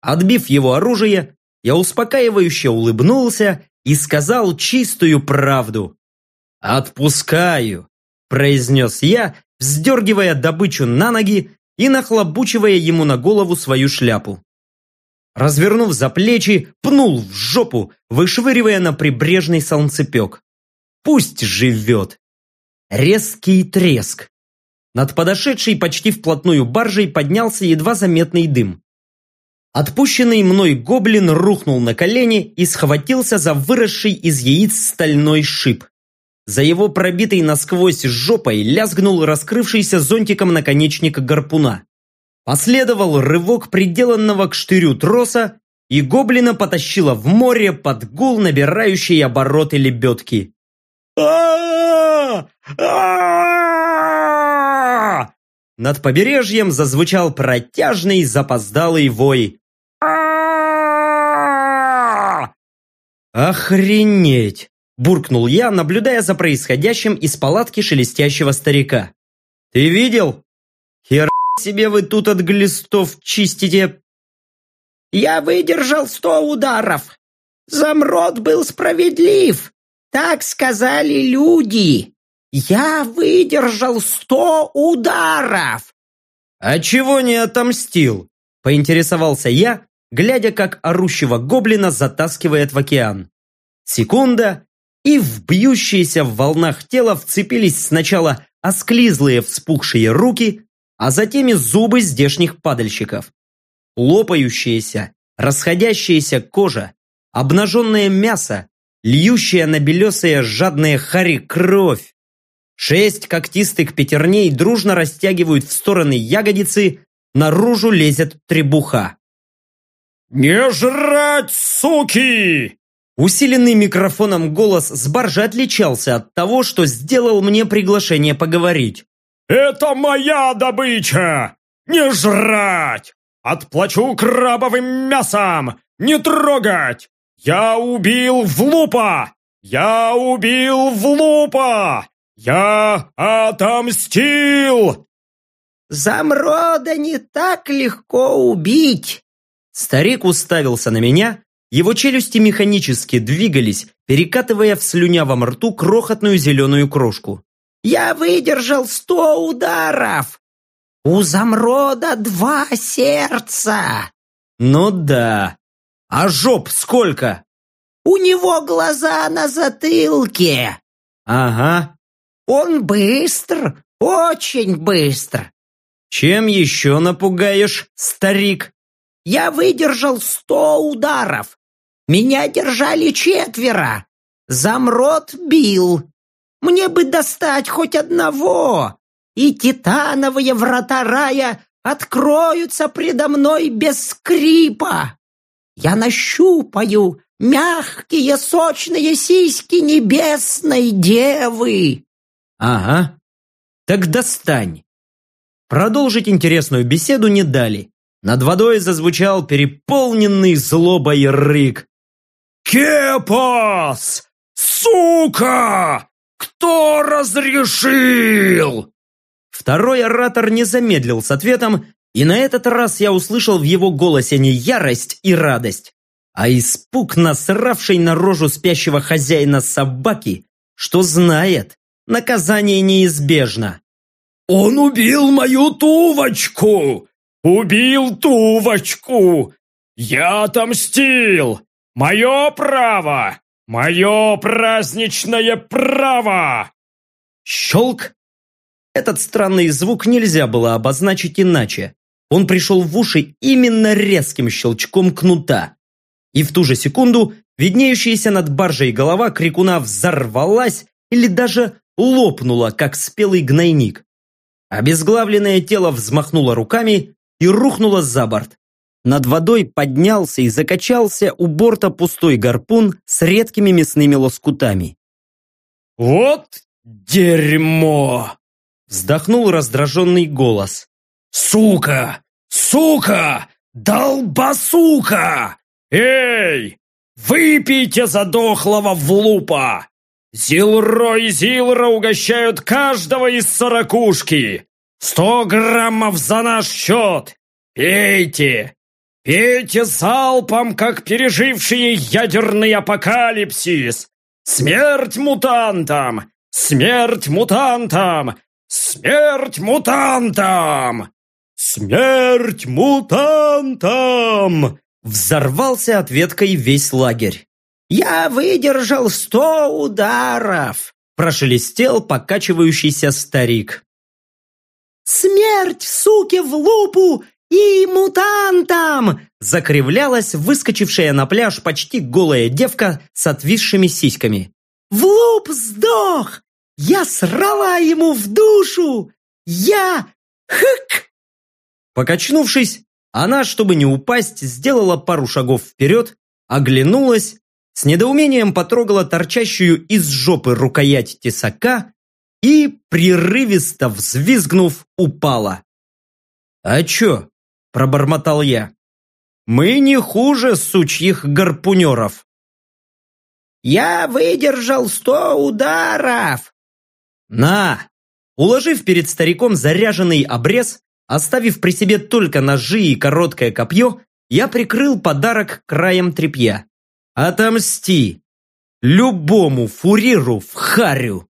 [SPEAKER 1] Отбив его оружие, я успокаивающе улыбнулся и сказал чистую правду. «Отпускаю», – произнес я, вздергивая добычу на ноги и нахлобучивая ему на голову свою шляпу развернув за плечи, пнул в жопу, вышвыривая на прибрежный солнцепек. Пусть живет. Резкий треск. Над подошедшей почти вплотную баржей поднялся едва заметный дым. Отпущенный мной гоблин рухнул на колени и схватился за выросший из яиц стальной шип. За его пробитой насквозь жопой лязгнул раскрывшийся зонтиком наконечник гарпуна. Последовал рывок приделанного к штырю троса, и гоблина потащила в море под гул набирающей обороты лебедки. Над побережьем зазвучал протяжный запоздалый вой. «Охренеть!» – буркнул я, наблюдая за происходящим из палатки шелестящего старика. «Ты видел? Хер себе вы тут от глистов чистите?»
[SPEAKER 5] «Я выдержал сто ударов. Замрод был справедлив. Так сказали люди. Я выдержал сто ударов!»
[SPEAKER 1] «А чего не отомстил?» – поинтересовался я, глядя, как орущего гоблина затаскивает в океан. Секунда, и в бьющиеся в волнах тела вцепились сначала осклизлые вспухшие руки, а затем и зубы здешних падальщиков. Лопающаяся, расходящаяся кожа, обнаженное мясо, льющая на белесые жадные хари кровь. Шесть когтистых пятерней дружно растягивают в стороны ягодицы, наружу лезет требуха.
[SPEAKER 2] «Не жрать, суки!»
[SPEAKER 1] Усиленный микрофоном голос с баржи отличался от того, что сделал мне приглашение поговорить.
[SPEAKER 2] «Это моя добыча! Не жрать! Отплачу крабовым мясом! Не трогать! Я убил Влупа! Я убил Влупа! Я отомстил!»
[SPEAKER 5] «Замрода не так легко убить!»
[SPEAKER 1] Старик уставился на меня, его челюсти механически двигались, перекатывая в слюнявом рту крохотную зеленую крошку.
[SPEAKER 5] «Я выдержал сто ударов! У Замрода два сердца!»
[SPEAKER 1] «Ну да. А жоп сколько?»
[SPEAKER 5] «У него глаза на затылке!»
[SPEAKER 1] «Ага.
[SPEAKER 5] Он быстр, очень быстр!»
[SPEAKER 1] «Чем еще напугаешь, старик?»
[SPEAKER 5] «Я выдержал сто ударов! Меня держали четверо! Замрот бил! Мне бы достать хоть одного, и титановые врата рая откроются предо мной без скрипа! Я нащупаю мягкие сочные сиськи небесной девы!»
[SPEAKER 1] «Ага. Так достань!» Продолжить интересную беседу не дали. Над водой зазвучал переполненный злобой рык.
[SPEAKER 2] «Кепас! Сука! Кто разрешил?»
[SPEAKER 1] Второй оратор не замедлил с ответом, и на этот раз я услышал в его голосе не ярость и радость, а испуг насравшей на рожу спящего хозяина собаки, что знает, наказание неизбежно.
[SPEAKER 2] «Он убил мою тувочку! Убил тувочку! Я отомстил! Мое право! Мое праздничное право!»
[SPEAKER 1] Щелк! Этот странный звук нельзя было обозначить иначе. Он пришел в уши именно резким щелчком кнута. И в ту же секунду виднеющаяся над баржей голова крикуна взорвалась или даже лопнула, как спелый гнойник. Обезглавленное тело взмахнуло руками и рухнуло за борт. Над водой поднялся и закачался у борта пустой гарпун с редкими мясными лоскутами.
[SPEAKER 2] «Вот дерьмо!»
[SPEAKER 1] Вздохнул раздраженный голос.
[SPEAKER 2] «Сука! Сука! Долбасука! Эй! Выпейте задохлого влупа! Зилро и Зилра угощают каждого из сорокушки! Сто граммов за наш счет! Пейте! Пейте залпом, как пережившие ядерный апокалипсис! Смерть мутантам! Смерть мутантам! Смерть мутантам! Смерть мутантам!
[SPEAKER 1] Взорвался ответкой весь лагерь.
[SPEAKER 5] «Я выдержал сто ударов!»
[SPEAKER 1] Прошелестел покачивающийся старик.
[SPEAKER 5] «Смерть, суки, в лупу и мутантам!»
[SPEAKER 1] Закривлялась выскочившая на пляж почти голая девка с отвисшими сиськами.
[SPEAKER 5] «В луп сдох! Я срала ему в душу! Я... Хык!»
[SPEAKER 1] Покачнувшись, она, чтобы не упасть, сделала пару шагов вперед, оглянулась, с недоумением потрогала торчащую из жопы рукоять тесака и, прерывисто взвизгнув, упала. «А чё?» – пробормотал я. «Мы не хуже сучьих гарпунеров».
[SPEAKER 5] «Я выдержал сто ударов!»
[SPEAKER 1] «На!» Уложив перед стариком заряженный обрез, оставив при себе только ножи и короткое копье, я прикрыл подарок краем тряпья. «Отомсти! Любому фуриру в харю!»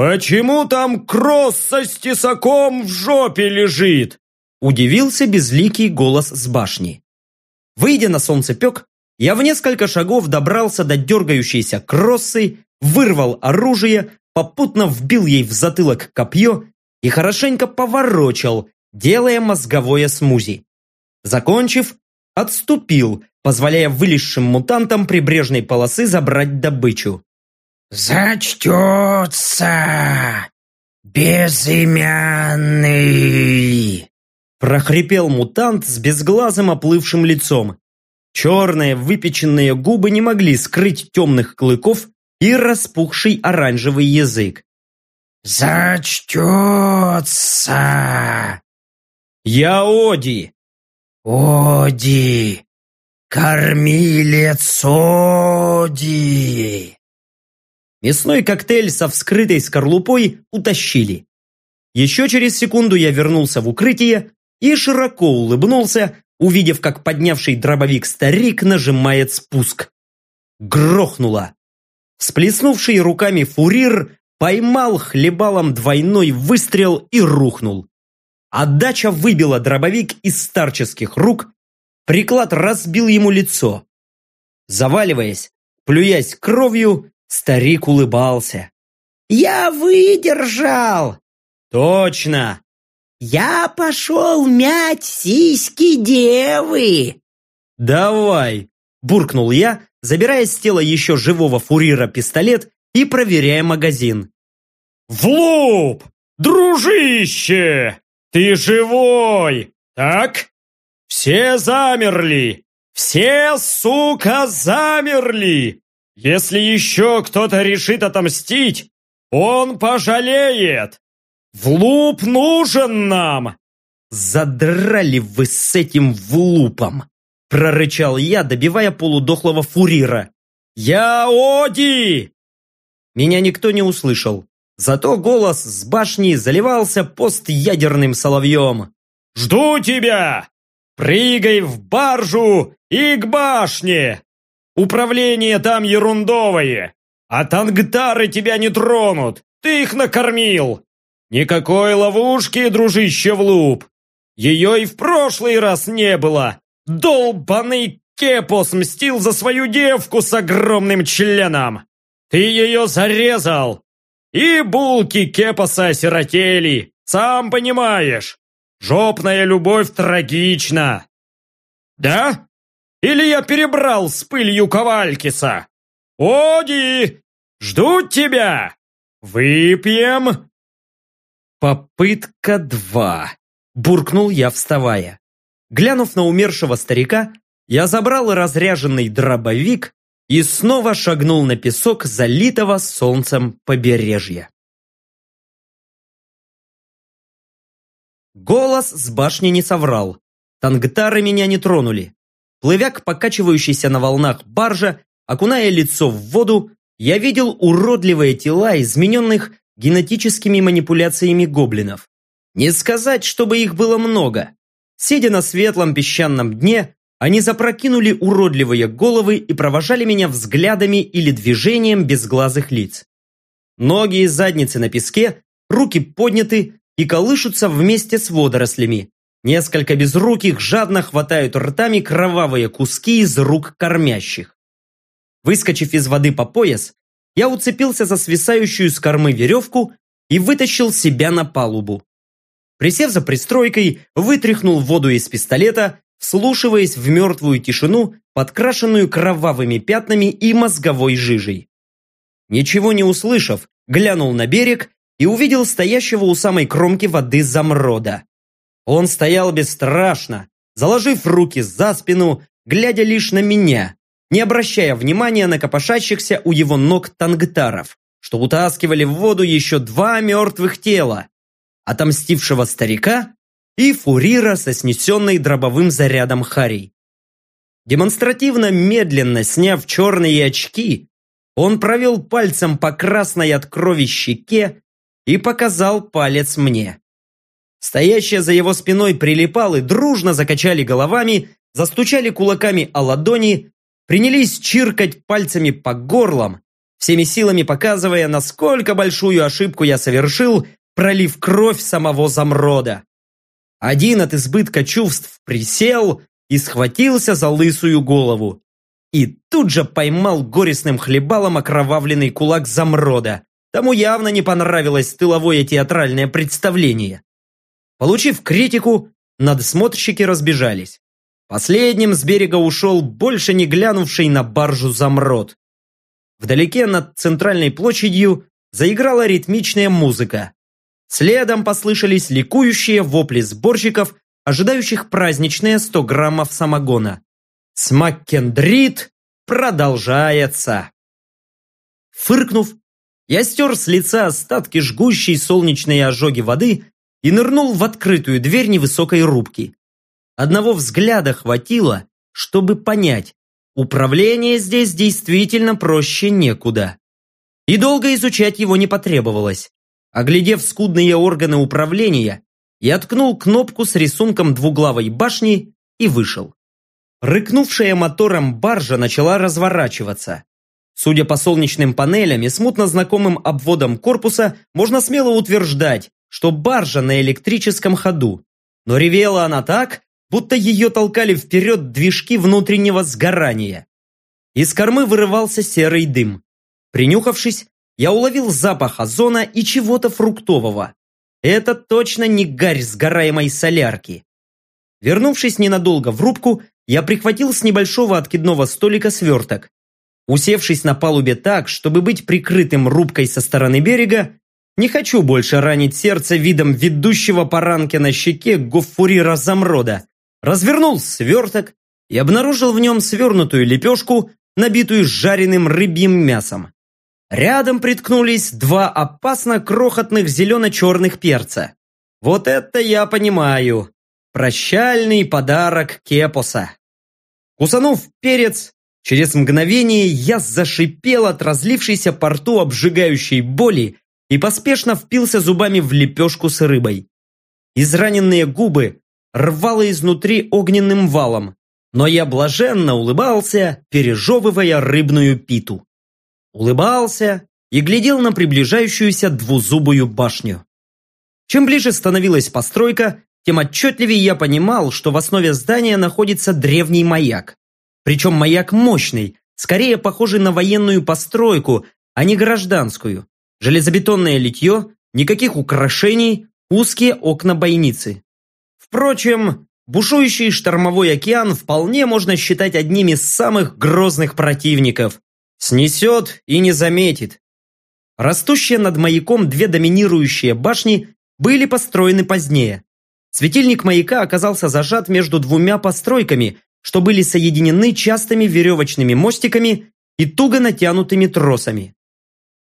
[SPEAKER 2] «Почему там кросс со стесаком в жопе лежит?»
[SPEAKER 1] Удивился безликий голос с башни. Выйдя на солнцепек, я в несколько шагов добрался до дергающейся кроссы, вырвал оружие, попутно вбил ей в затылок копье и хорошенько поворочил, делая мозговое смузи. Закончив, отступил, позволяя вылезшим мутантам прибрежной полосы забрать добычу.
[SPEAKER 4] «Зачтется! Безымянный!»
[SPEAKER 1] прохрипел мутант с безглазым оплывшим лицом. Черные выпеченные губы не могли скрыть темных клыков и распухший оранжевый язык.
[SPEAKER 4] «Зачтется!»
[SPEAKER 1] Я Оди.
[SPEAKER 4] Оди! Кормилец Оди!
[SPEAKER 1] Мясной коктейль со вскрытой скорлупой утащили. Еще через секунду я вернулся в укрытие и широко улыбнулся, увидев, как поднявший дробовик старик нажимает спуск. Грохнуло. Сплеснувший руками фурир поймал хлебалом двойной выстрел и рухнул. Отдача выбила дробовик из старческих рук, приклад разбил ему лицо. Заваливаясь, плюясь кровью, старик улыбался.
[SPEAKER 5] «Я выдержал!»
[SPEAKER 1] «Точно!
[SPEAKER 5] «Я пошел мять сиськи девы!»
[SPEAKER 1] «Давай!» – буркнул я, забирая с тела еще живого фурира пистолет и проверяя магазин.
[SPEAKER 2] «В лоб! Дружище! Ты живой! Так? Все замерли! Все, сука, замерли! Если еще кто-то решит отомстить, он пожалеет! «Влуп нужен нам!»
[SPEAKER 1] «Задрали вы с этим влупом!» Прорычал я, добивая полудохлого фурира. «Я Оди!» Меня никто не услышал. Зато голос с башни заливался постядерным соловьем.
[SPEAKER 2] «Жду тебя! Прыгай в баржу и к башне! Управление там ерундовое, а тангтары тебя не тронут, ты их накормил! Никакой ловушки, дружище в луп. Ее и в прошлый раз не было. Долбаный Кепос мстил за свою девку с огромным членом. Ты ее зарезал. И булки Кепоса осиротели, сам понимаешь. Жопная любовь трагична. Да? Или я перебрал с пылью Ковалькиса? Оди, жду тебя. Выпьем.
[SPEAKER 1] «Попытка два!» – буркнул я, вставая. Глянув на умершего старика, я забрал разряженный дробовик и снова шагнул на песок залитого солнцем побережья. Голос с башни не соврал. Тангтары меня не тронули. Плывя к покачивающейся на волнах баржа, окуная лицо в воду, я видел уродливые тела измененных генетическими манипуляциями гоблинов. Не сказать, чтобы их было много. Сидя на светлом песчаном дне, они запрокинули уродливые головы и провожали меня взглядами или движением безглазых лиц. Ноги и задницы на песке, руки подняты и колышутся вместе с водорослями. Несколько безруких жадно хватают ртами кровавые куски из рук кормящих. Выскочив из воды по пояс, я уцепился за свисающую с кормы веревку и вытащил себя на палубу. Присев за пристройкой, вытряхнул воду из пистолета, вслушиваясь в мертвую тишину, подкрашенную кровавыми пятнами и мозговой жижей. Ничего не услышав, глянул на берег и увидел стоящего у самой кромки воды замрода. Он стоял бесстрашно, заложив руки за спину, глядя лишь на меня, не обращая внимания на копошащихся у его ног тангтаров, что утаскивали в воду еще два мертвых тела, отомстившего старика и фурира со снесенной дробовым зарядом Харей. Демонстративно медленно сняв черные очки, он провел пальцем по красной от крови щеке и показал палец мне. Стоящие за его спиной прилипалы дружно закачали головами, застучали кулаками о ладони принялись чиркать пальцами по горлам, всеми силами показывая, насколько большую ошибку я совершил, пролив кровь самого замрода. Один от избытка чувств присел и схватился за лысую голову. И тут же поймал горестным хлебалом окровавленный кулак замрода. Тому явно не понравилось тыловое театральное представление. Получив критику, надсмотрщики разбежались. Последним с берега ушел больше не глянувший на баржу замрот. Вдалеке над центральной площадью заиграла ритмичная музыка. Следом послышались ликующие вопли сборщиков, ожидающих праздничные 100 граммов самогона. Смаккендрит продолжается. Фыркнув, я стер с лица остатки жгущей солнечной ожоги воды и нырнул в открытую дверь невысокой рубки. Одного взгляда хватило, чтобы понять, управление здесь действительно проще некуда. И долго изучать его не потребовалось. Оглядев скудные органы управления, я ткнул кнопку с рисунком двуглавой башни и вышел. Рыкнувшая мотором баржа начала разворачиваться. Судя по солнечным панелям и смутно знакомым обводам корпуса, можно смело утверждать, что баржа на электрическом ходу. Но ревела она так, будто ее толкали вперед движки внутреннего сгорания. Из кормы вырывался серый дым. Принюхавшись, я уловил запах озона и чего-то фруктового. Это точно не гарь сгораемой солярки. Вернувшись ненадолго в рубку, я прихватил с небольшого откидного столика сверток. Усевшись на палубе так, чтобы быть прикрытым рубкой со стороны берега, не хочу больше ранить сердце видом ведущего по ранке на щеке гоффурира замрода. Развернул сверток и обнаружил в нем свернутую лепешку, набитую жареным рыбьим мясом. Рядом приткнулись два опасно крохотных зелено-черных перца. Вот это я понимаю. Прощальный подарок Кепоса. Кусанув перец, через мгновение я зашипел от разлившейся по рту обжигающей боли и поспешно впился зубами в лепешку с рыбой. Израненные губы рвало изнутри огненным валом, но я блаженно улыбался, пережевывая рыбную питу. Улыбался и глядел на приближающуюся двузубую башню. Чем ближе становилась постройка, тем отчетливее я понимал, что в основе здания находится древний маяк. Причем маяк мощный, скорее похожий на военную постройку, а не гражданскую. Железобетонное литье, никаких украшений, узкие окна бойницы. Впрочем, бушующий штормовой океан вполне можно считать одним из самых грозных противников. Снесет и не заметит. Растущие над маяком две доминирующие башни были построены позднее. Светильник маяка оказался зажат между двумя постройками, что были соединены частыми веревочными мостиками и туго натянутыми тросами.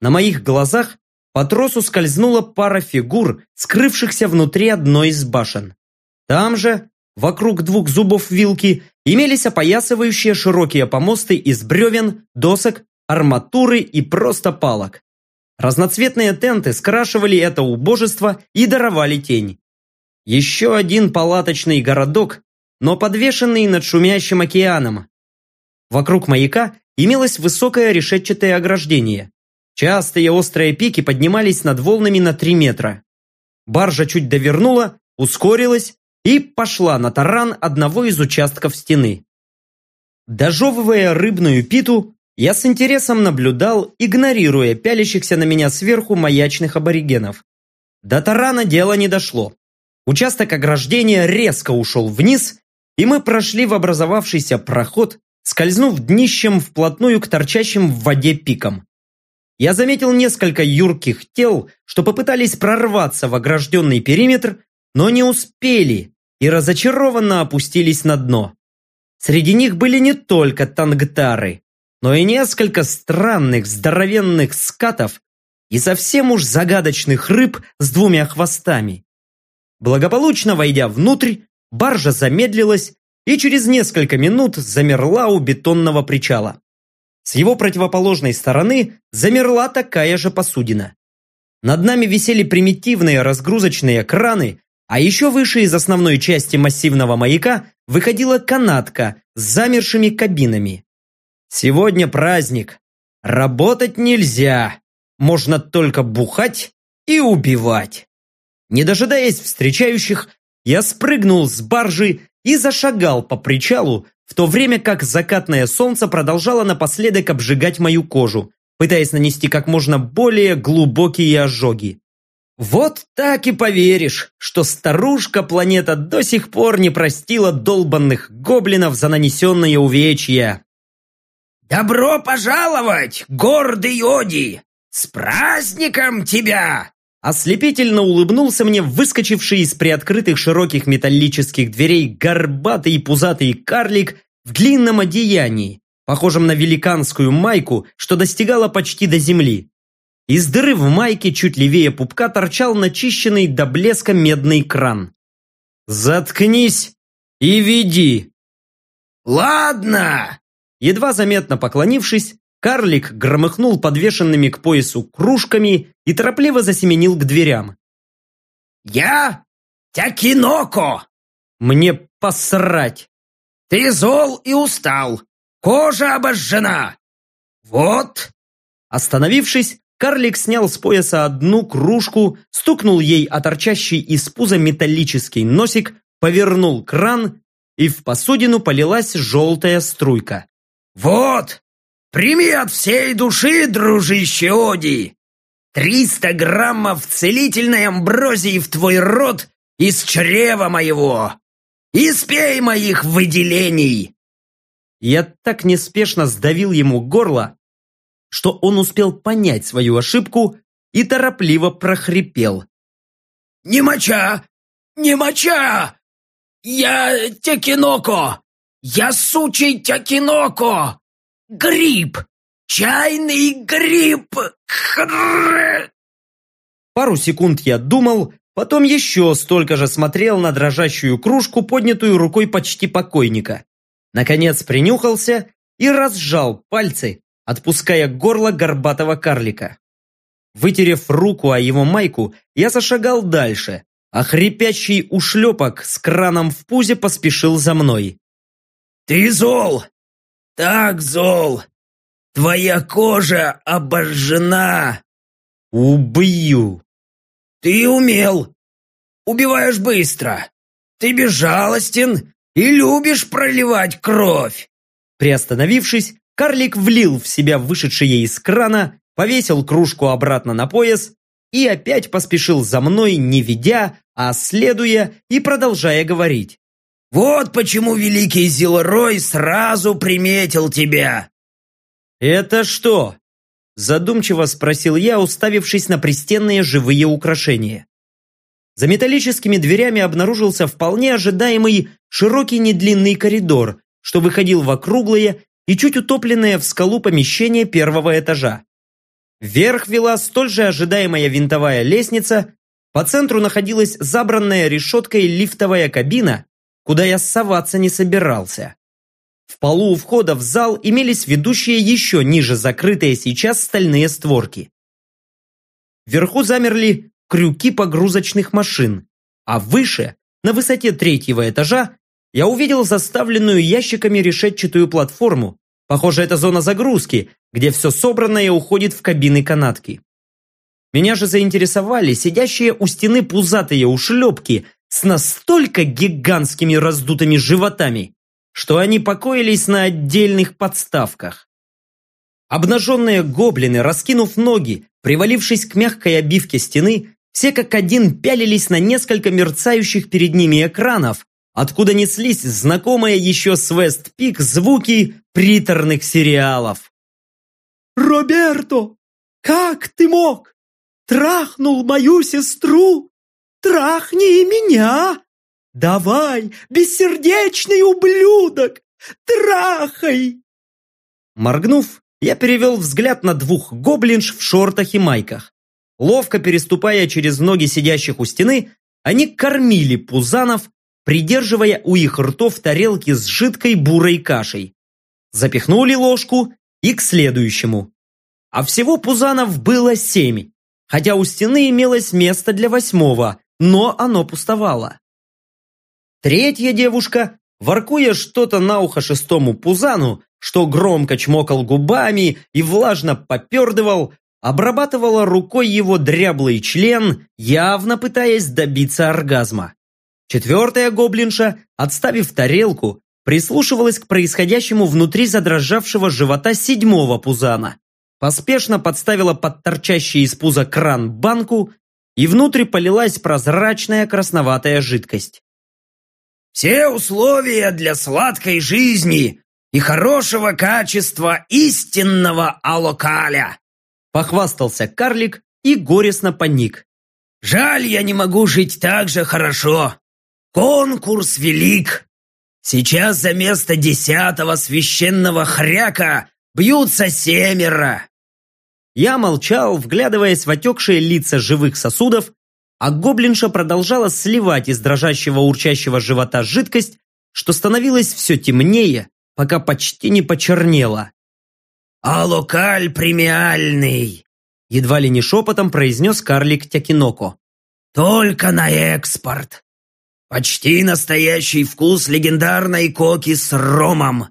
[SPEAKER 1] На моих глазах по тросу скользнула пара фигур, скрывшихся внутри одной из башен. Там же, вокруг двух зубов вилки, имелись опоясывающие широкие помосты из бревен, досок, арматуры и просто палок. Разноцветные тенты скрашивали это убожество и даровали тень. Еще один палаточный городок, но подвешенный над шумящим океаном. Вокруг маяка имелось высокое решетчатое ограждение. Частые острые пики поднимались над волнами на 3 метра. Баржа чуть довернула, ускорилась и пошла на таран одного из участков стены. Дожевывая рыбную питу, я с интересом наблюдал, игнорируя пялящихся на меня сверху маячных аборигенов. До тарана дело не дошло. Участок ограждения резко ушел вниз, и мы прошли в образовавшийся проход, скользнув днищем вплотную к торчащим в воде пикам. Я заметил несколько юрких тел, что попытались прорваться в огражденный периметр, но не успели и разочарованно опустились на дно. Среди них были не только тангтары, но и несколько странных здоровенных скатов и совсем уж загадочных рыб с двумя хвостами. Благополучно войдя внутрь, баржа замедлилась и через несколько минут замерла у бетонного причала. С его противоположной стороны замерла такая же посудина. Над нами висели примитивные разгрузочные краны, а еще выше из основной части массивного маяка выходила канатка с замершими кабинами. Сегодня праздник. Работать нельзя. Можно только бухать и убивать. Не дожидаясь встречающих, я спрыгнул с баржи и зашагал по причалу, в то время как закатное солнце продолжало напоследок обжигать мою кожу, пытаясь нанести как можно более глубокие ожоги. Вот так и поверишь, что старушка-планета до сих пор не простила долбанных гоблинов за нанесенные увечья.
[SPEAKER 4] «Добро пожаловать, гордый Оди! С праздником тебя!»
[SPEAKER 1] Ослепительно улыбнулся мне выскочивший из приоткрытых широких металлических дверей горбатый пузатый карлик в длинном одеянии, похожем на великанскую майку, что достигала почти до земли. Из дыры в майке чуть левее пупка торчал начищенный до блеска медный кран. «Заткнись и веди!»
[SPEAKER 4] «Ладно!»
[SPEAKER 1] Едва заметно поклонившись, карлик громыхнул подвешенными к поясу кружками и торопливо засеменил к дверям.
[SPEAKER 4] «Я Тякиноко!»
[SPEAKER 1] «Мне посрать!»
[SPEAKER 4] «Ты зол и устал, кожа обожжена! Вот!»
[SPEAKER 1] Остановившись, карлик снял с пояса одну кружку, стукнул ей о торчащий из пуза металлический носик, повернул кран, и в посудину полилась желтая струйка.
[SPEAKER 4] «Вот! Прими от всей души, дружище Оди! Триста граммов целительной амброзии в твой рот из чрева моего! Испей моих выделений!»
[SPEAKER 1] Я так неспешно сдавил ему горло, что он успел понять свою ошибку и торопливо прохрипел.
[SPEAKER 4] «Не моча! Не моча! Я Текиноко! Я сучий Текиноко! Гриб! Чайный гриб! Хрррр!»
[SPEAKER 1] Пару секунд я думал, потом еще столько же смотрел на дрожащую кружку, поднятую рукой почти покойника. Наконец принюхался и разжал пальцы, отпуская горло горбатого карлика. Вытерев руку о его майку, я зашагал дальше, а хрипящий ушлепок с краном в пузе поспешил за мной.
[SPEAKER 4] «Ты зол! Так зол! Твоя кожа обожжена!»
[SPEAKER 1] «Убью!»
[SPEAKER 4] «Ты умел! Убиваешь быстро! Ты безжалостен и любишь проливать кровь!»
[SPEAKER 1] Приостановившись, карлик влил в себя вышедшее из крана, повесил кружку обратно на пояс и опять поспешил за мной, не ведя, а следуя и продолжая говорить.
[SPEAKER 4] «Вот почему великий Зилрой сразу приметил тебя!»
[SPEAKER 1] «Это что?» Задумчиво спросил я, уставившись на пристенные живые украшения. За металлическими дверями обнаружился вполне ожидаемый широкий недлинный коридор, что выходил в округлое и чуть утопленное в скалу помещение первого этажа. Вверх вела столь же ожидаемая винтовая лестница, по центру находилась забранная решеткой лифтовая кабина, куда я соваться не собирался. В полу у входа в зал имелись ведущие еще ниже закрытые сейчас стальные створки. Вверху замерли крюки погрузочных машин, а выше, на высоте третьего этажа, я увидел заставленную ящиками решетчатую платформу. Похоже, это зона загрузки, где все собранное уходит в кабины канатки. Меня же заинтересовали сидящие у стены пузатые ушлепки с настолько гигантскими раздутыми животами, что они покоились на отдельных подставках. Обнаженные гоблины, раскинув ноги, привалившись к мягкой обивке стены, все как один пялились на несколько мерцающих перед ними экранов, откуда неслись знакомые еще с Вест-Пик звуки приторных сериалов.
[SPEAKER 5] «Роберто, как ты мог? Трахнул мою сестру? Трахни и меня! Давай, бессердечный ублюдок, трахай!»
[SPEAKER 1] Моргнув, я перевел взгляд на двух гоблинш в шортах и майках. Ловко переступая через ноги сидящих у стены, они кормили пузанов, придерживая у их ртов тарелки с жидкой бурой кашей. Запихнули ложку и к следующему. А всего пузанов было семь, хотя у стены имелось место для восьмого, но оно пустовало. Третья девушка, воркуя что-то на ухо шестому пузану, что громко чмокал губами и влажно попердывал, обрабатывала рукой его дряблый член, явно пытаясь добиться оргазма. Четвертая гоблинша, отставив тарелку, прислушивалась к происходящему внутри задрожавшего живота седьмого пузана. Поспешно подставила под торчащий из пуза кран банку, и внутрь полилась прозрачная красноватая жидкость.
[SPEAKER 4] «Все условия для сладкой жизни и хорошего качества истинного алокаля!»
[SPEAKER 1] Похвастался карлик и горестно поник.
[SPEAKER 4] «Жаль, я не могу жить так же хорошо. Конкурс велик. Сейчас за место десятого священного хряка бьются семеро.
[SPEAKER 1] Я молчал, вглядываясь в отекшие лица живых сосудов, а гоблинша продолжала сливать из дрожащего урчащего живота жидкость, что становилось все темнее, пока почти не почернело.
[SPEAKER 4] «А локаль премиальный!»
[SPEAKER 1] Едва ли не шепотом произнес карлик Тякиноко.
[SPEAKER 4] «Только на экспорт! Почти настоящий вкус легендарной коки с ромом!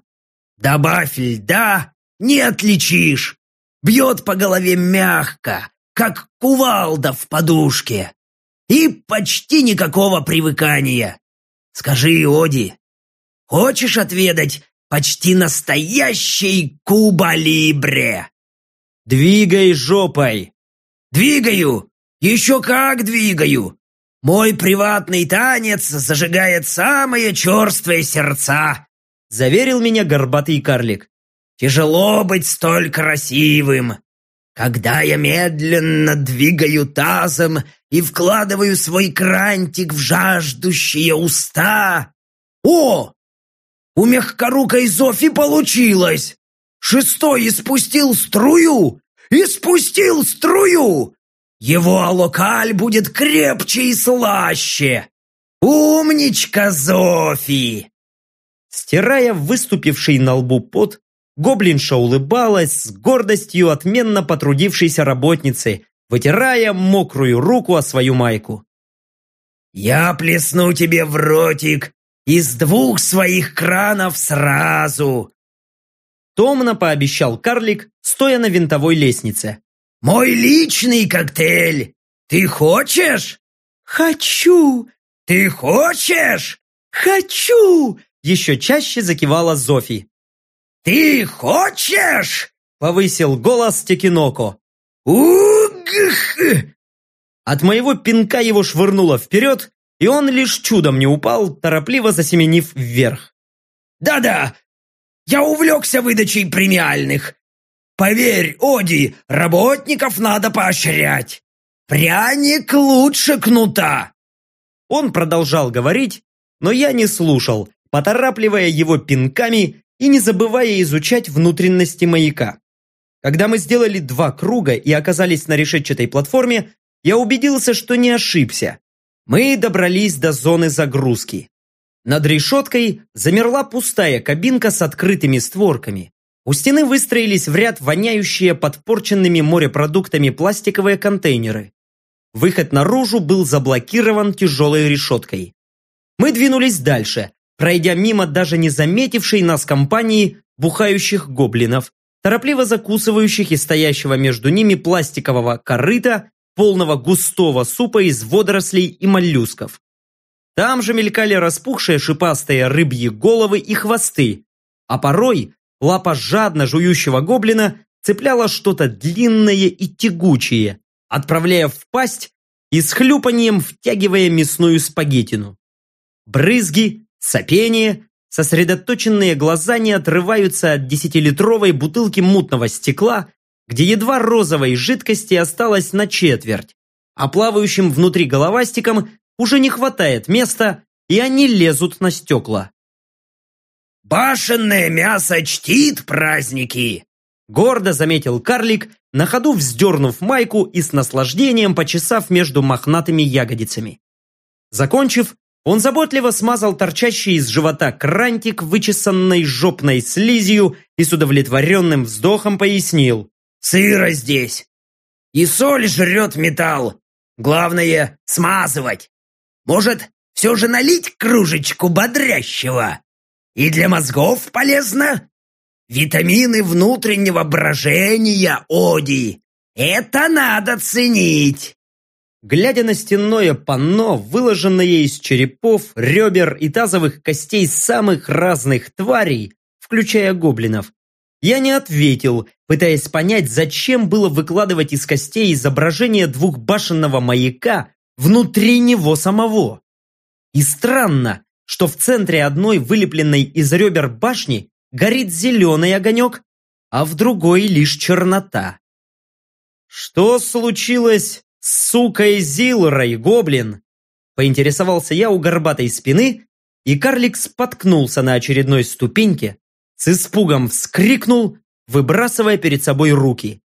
[SPEAKER 4] Добавь льда, не отличишь! Бьет по голове мягко, как кувалда в подушке! И почти никакого привыкания! Скажи, Оди, хочешь отведать почти настоящей Куба-Либре.
[SPEAKER 1] Двигай жопой.
[SPEAKER 4] Двигаю. Еще как двигаю. Мой приватный танец зажигает самые черствые сердца.
[SPEAKER 1] Заверил меня горбатый карлик.
[SPEAKER 4] Тяжело быть столь красивым. Когда я медленно двигаю тазом и вкладываю свой крантик в жаждущие уста... О, у мягкорукой Зофи получилось! Шестой испустил струю! Испустил струю! Его алокаль будет крепче и слаще! Умничка, Зофи!»
[SPEAKER 1] Стирая выступивший на лбу пот, гоблинша улыбалась с гордостью отменно потрудившейся работницы, вытирая мокрую руку о свою майку.
[SPEAKER 4] «Я плесну тебе в ротик из двух своих кранов сразу!»
[SPEAKER 1] Томно пообещал карлик, стоя на винтовой лестнице.
[SPEAKER 4] «Мой личный коктейль! Ты хочешь?»
[SPEAKER 5] «Хочу!»
[SPEAKER 4] «Ты хочешь?»
[SPEAKER 5] «Хочу!»
[SPEAKER 1] Еще чаще закивала Зофи.
[SPEAKER 4] «Ты хочешь?»
[SPEAKER 1] Повысил голос Текиноко.
[SPEAKER 4] «Угх!»
[SPEAKER 1] От моего пинка его швырнуло вперед, и он лишь чудом не упал, торопливо засеменив вверх.
[SPEAKER 4] «Да-да, я увлекся выдачей премиальных. Поверь, Оди, работников надо поощрять. Пряник лучше кнута!»
[SPEAKER 1] Он продолжал говорить, но я не слушал, поторапливая его пинками и не забывая изучать внутренности маяка. Когда мы сделали два круга и оказались на решетчатой платформе, я убедился, что не ошибся. Мы добрались до зоны загрузки. Над решеткой замерла пустая кабинка с открытыми створками. У стены выстроились в ряд воняющие подпорченными морепродуктами пластиковые контейнеры. Выход наружу был заблокирован тяжелой решеткой. Мы двинулись дальше, пройдя мимо даже не заметившей нас компании бухающих гоблинов, торопливо закусывающих и стоящего между ними пластикового корыта полного густого супа из водорослей и моллюсков. Там же мелькали распухшие шипастые рыбьи головы и хвосты, а порой лапа жадно жующего гоблина цепляла что-то длинное и тягучее, отправляя в пасть и с хлюпанием втягивая мясную спагеттину. Брызги, сопение, сосредоточенные глаза не отрываются от десятилитровой бутылки мутного стекла, где едва розовой жидкости осталось на четверть, а плавающим внутри головастикам уже не хватает места, и они лезут на стекла.
[SPEAKER 4] «Башенное мясо чтит праздники!»
[SPEAKER 1] Гордо заметил карлик, на ходу вздернув майку и с наслаждением почесав между мохнатыми ягодицами. Закончив, он заботливо смазал торчащий из живота крантик, вычесанной жопной слизью и с удовлетворенным вздохом пояснил.
[SPEAKER 4] Сыро здесь. И соль жрет металл. Главное — смазывать. Может, все же налить кружечку бодрящего? И для мозгов полезно? Витамины внутреннего брожения, Оди. Это надо ценить.
[SPEAKER 1] Глядя на стенное панно, выложенное из черепов, ребер и тазовых костей самых разных тварей, включая гоблинов, я не ответил, пытаясь понять, зачем было выкладывать из костей изображение двухбашенного маяка внутри него самого. И странно, что в центре одной вылепленной из ребер башни горит зеленый огонек, а в другой лишь чернота. «Что случилось сукой Зилрой, гоблин?» Поинтересовался я у горбатой спины, и карлик споткнулся на очередной ступеньке, с испугом вскрикнул, выбрасывая перед собой руки.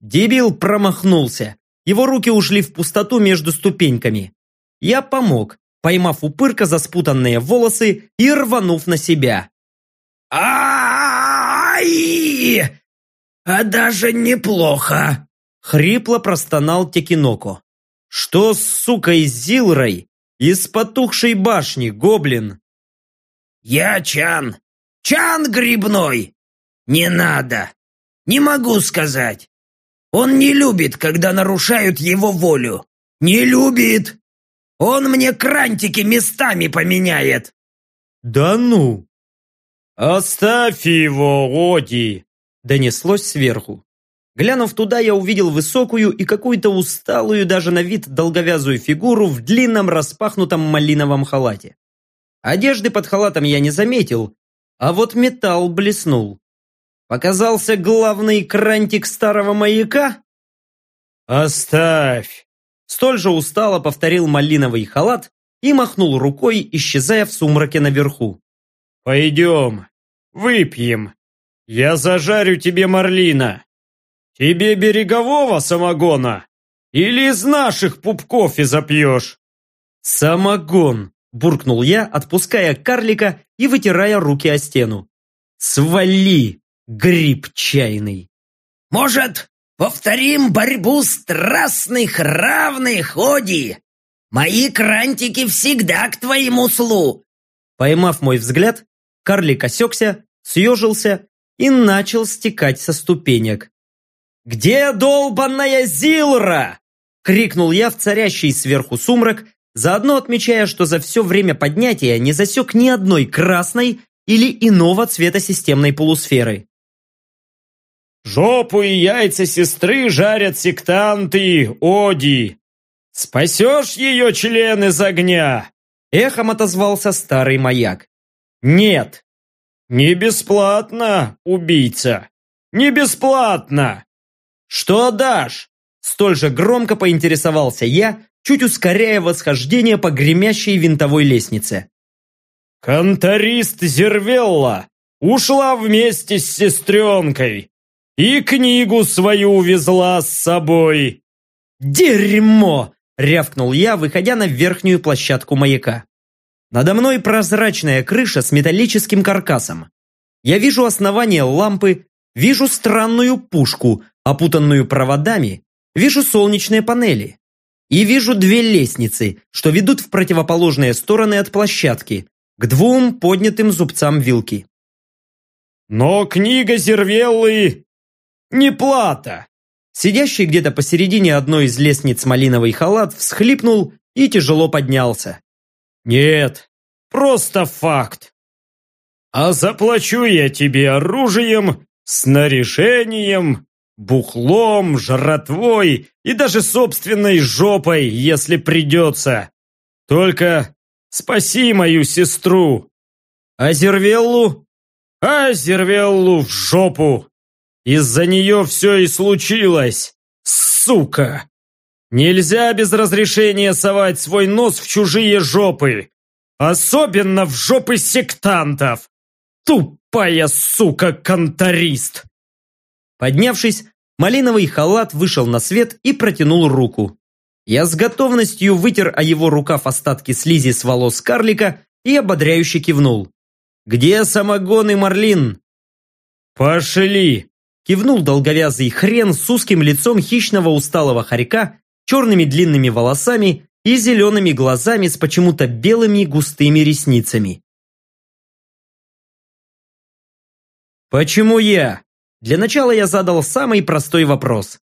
[SPEAKER 1] Дебил промахнулся. Его руки ушли в пустоту между ступеньками. Я помог, поймав упырка за спутанные волосы и рванув на себя.
[SPEAKER 4] Ай! А даже неплохо.
[SPEAKER 1] Хрипло простонал Текиноко. Что с сукой Зилрой? Из потухшей башни, гоблин.
[SPEAKER 4] Я Чан. Чан грибной. Не надо. Не могу сказать. Он не любит, когда нарушают его волю. Не любит. Он мне крантики местами поменяет.
[SPEAKER 1] Да ну.
[SPEAKER 2] Оставь его, Оди.
[SPEAKER 1] Донеслось сверху. Глянув туда, я увидел высокую и какую-то усталую даже на вид долговязую фигуру в длинном распахнутом малиновом халате. Одежды под халатом я не заметил, а вот металл блеснул. Показался главный крантик старого маяка?
[SPEAKER 2] «Оставь!»
[SPEAKER 1] Столь же устало повторил малиновый халат и махнул рукой, исчезая в сумраке наверху.
[SPEAKER 2] «Пойдем, выпьем. Я зажарю тебе марлина. Тебе берегового самогона? Или из наших пупков и запьешь?»
[SPEAKER 1] «Самогон!» – буркнул я, отпуская карлика и вытирая руки о стену. «Свали, гриб чайный!»
[SPEAKER 4] «Может, повторим борьбу страстных равных, Оди? Мои крантики всегда к твоему слу!»
[SPEAKER 1] Поймав мой взгляд, карлик осекся, съежился и начал стекать со ступенек. «Где долбанная Зилра?» – крикнул я в царящий сверху сумрак, заодно отмечая, что за все время поднятия не засек ни одной красной или иного цвета системной полусферы.
[SPEAKER 2] «Жопу и яйца сестры жарят сектанты, Оди! Спасешь ее член из огня?»
[SPEAKER 1] Эхом отозвался старый маяк.
[SPEAKER 2] «Нет, не бесплатно, убийца, не бесплатно!»
[SPEAKER 1] «Что дашь?» Столь же громко поинтересовался я, чуть ускоряя восхождение по гремящей винтовой лестнице.
[SPEAKER 2] «Конторист Зервелла ушла вместе с сестренкой и книгу свою увезла с собой».
[SPEAKER 1] «Дерьмо!» – рявкнул я, выходя на верхнюю площадку маяка. Надо мной прозрачная крыша с металлическим каркасом. Я вижу основание лампы, вижу странную пушку, опутанную проводами, вижу солнечные панели. И вижу две лестницы, что ведут в противоположные стороны от площадки, к двум поднятым зубцам вилки.
[SPEAKER 2] «Но книга Зервеллы не плата!»
[SPEAKER 1] Сидящий где-то посередине одной из лестниц малиновый халат всхлипнул и тяжело поднялся.
[SPEAKER 2] «Нет, просто факт. А заплачу я тебе оружием, снаряжением, бухлом, жратвой и даже собственной жопой, если придется. Только спаси мою сестру. А Зервеллу? А Зервеллу в жопу. Из-за нее все и случилось. Сука! Нельзя без разрешения совать свой нос в чужие жопы. Особенно в жопы сектантов. Тупая сука-конторист.
[SPEAKER 1] Поднявшись, малиновый халат вышел на свет и протянул руку. Я с готовностью вытер о его рукав остатки слизи с волос карлика и ободряюще кивнул. «Где самогон и марлин?»
[SPEAKER 2] «Пошли!»
[SPEAKER 1] Кивнул долговязый хрен с узким лицом хищного усталого хорька, черными длинными волосами и зелеными глазами с почему-то белыми густыми ресницами. «Почему я?» Для начала я задал самый простой вопрос.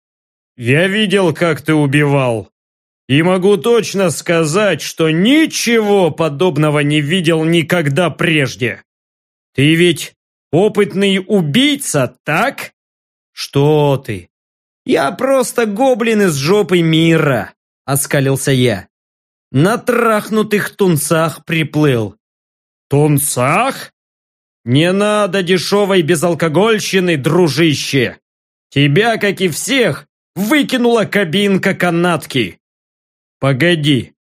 [SPEAKER 2] «Я видел, как ты убивал. И могу точно сказать, что ничего подобного не видел никогда прежде. Ты ведь опытный убийца, так?»
[SPEAKER 1] «Что ты? Я просто гоблин из жопы мира!» – оскалился я. «На трахнутых тунцах приплыл».
[SPEAKER 2] «Тунцах?» «Не надо дешевой безалкогольщины, дружище! Тебя, как и всех, выкинула кабинка канатки!» «Погоди,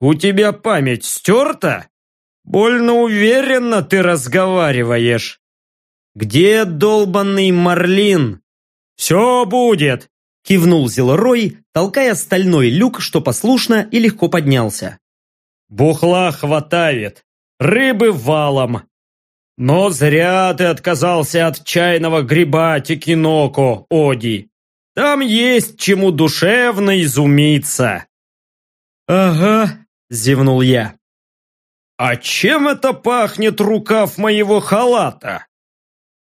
[SPEAKER 2] у тебя память стерта? Больно уверенно ты разговариваешь!»
[SPEAKER 1] «Где долбанный Марлин?»
[SPEAKER 2] Все будет!»
[SPEAKER 1] Кивнул Зелрой, толкая стальной люк, что послушно и легко поднялся.
[SPEAKER 2] «Бухла хватает, рыбы валом. Но зря ты отказался от чайного гриба Текиноко, Оди. Там есть чему душевно изумиться».
[SPEAKER 1] «Ага», — зевнул я.
[SPEAKER 2] «А чем это пахнет рукав моего халата?»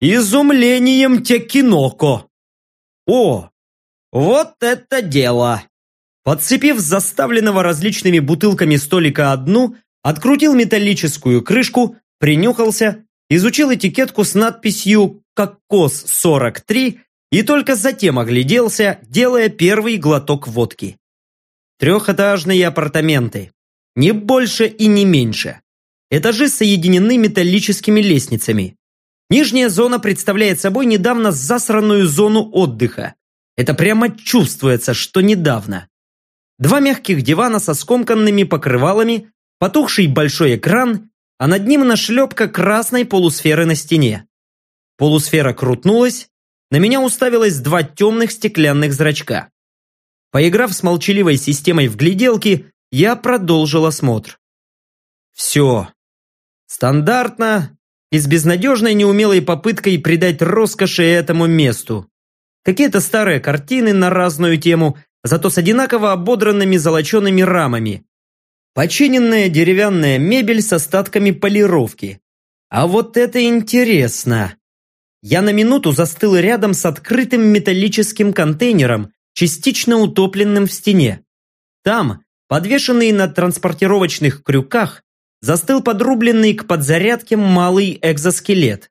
[SPEAKER 1] «Изумлением Текиноко». «О, вот это дело!» Подцепив заставленного различными бутылками столика одну, открутил металлическую крышку, принюхался, изучил этикетку с надписью «Кокос 43» и только затем огляделся, делая первый глоток водки. Трехэтажные апартаменты. Не больше и не меньше. Этажи соединены металлическими лестницами. Нижняя зона представляет собой недавно засранную зону отдыха. Это прямо чувствуется, что недавно. Два мягких дивана со скомканными покрывалами, потухший большой экран, а над ним нашлепка красной полусферы на стене. Полусфера крутнулась, на меня уставилось два темных стеклянных зрачка. Поиграв с молчаливой системой в гляделки, я продолжил осмотр. Все. Стандартно и с безнадежной неумелой попыткой придать роскоши этому месту. Какие-то старые картины на разную тему, зато с одинаково ободранными золочеными рамами. Починенная деревянная мебель с остатками полировки. А вот это интересно. Я на минуту застыл рядом с открытым металлическим контейнером, частично утопленным в стене. Там, подвешенный на транспортировочных крюках, застыл подрубленный к подзарядке малый экзоскелет.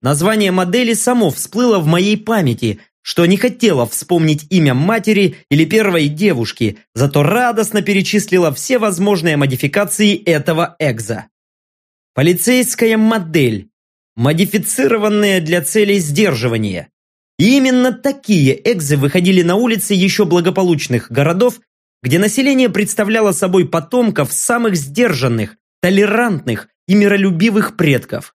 [SPEAKER 1] Название модели само всплыло в моей памяти, что не хотела вспомнить имя матери или первой девушки, зато радостно перечислила все возможные модификации этого экза. Полицейская модель, модифицированная для целей сдерживания. И именно такие экзы выходили на улицы еще благополучных городов, где население представляло собой потомков самых сдержанных, толерантных и миролюбивых предков.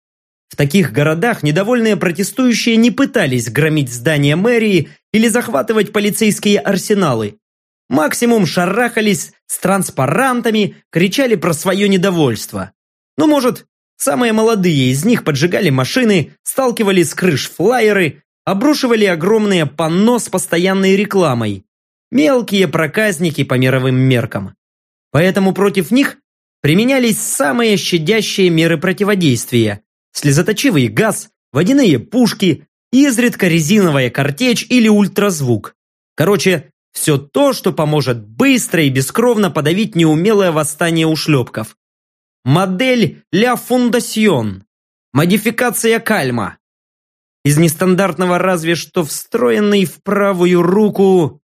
[SPEAKER 1] В таких городах недовольные протестующие не пытались громить здания мэрии или захватывать полицейские арсеналы. Максимум шарахались с транспарантами, кричали про свое недовольство. Ну, может, самые молодые из них поджигали машины, сталкивали с крыш флайеры, обрушивали огромные панно с постоянной рекламой. Мелкие проказники по мировым меркам. Поэтому против них применялись самые щадящие меры противодействия, слезоточивый газ, водяные пушки, изредка резиновая картечь или ультразвук. Короче, все то, что поможет быстро и бескровно подавить неумелое восстание ушлепков. Модель «Ля Фундасьон». Модификация кальма. Из нестандартного разве что встроенный в правую руку...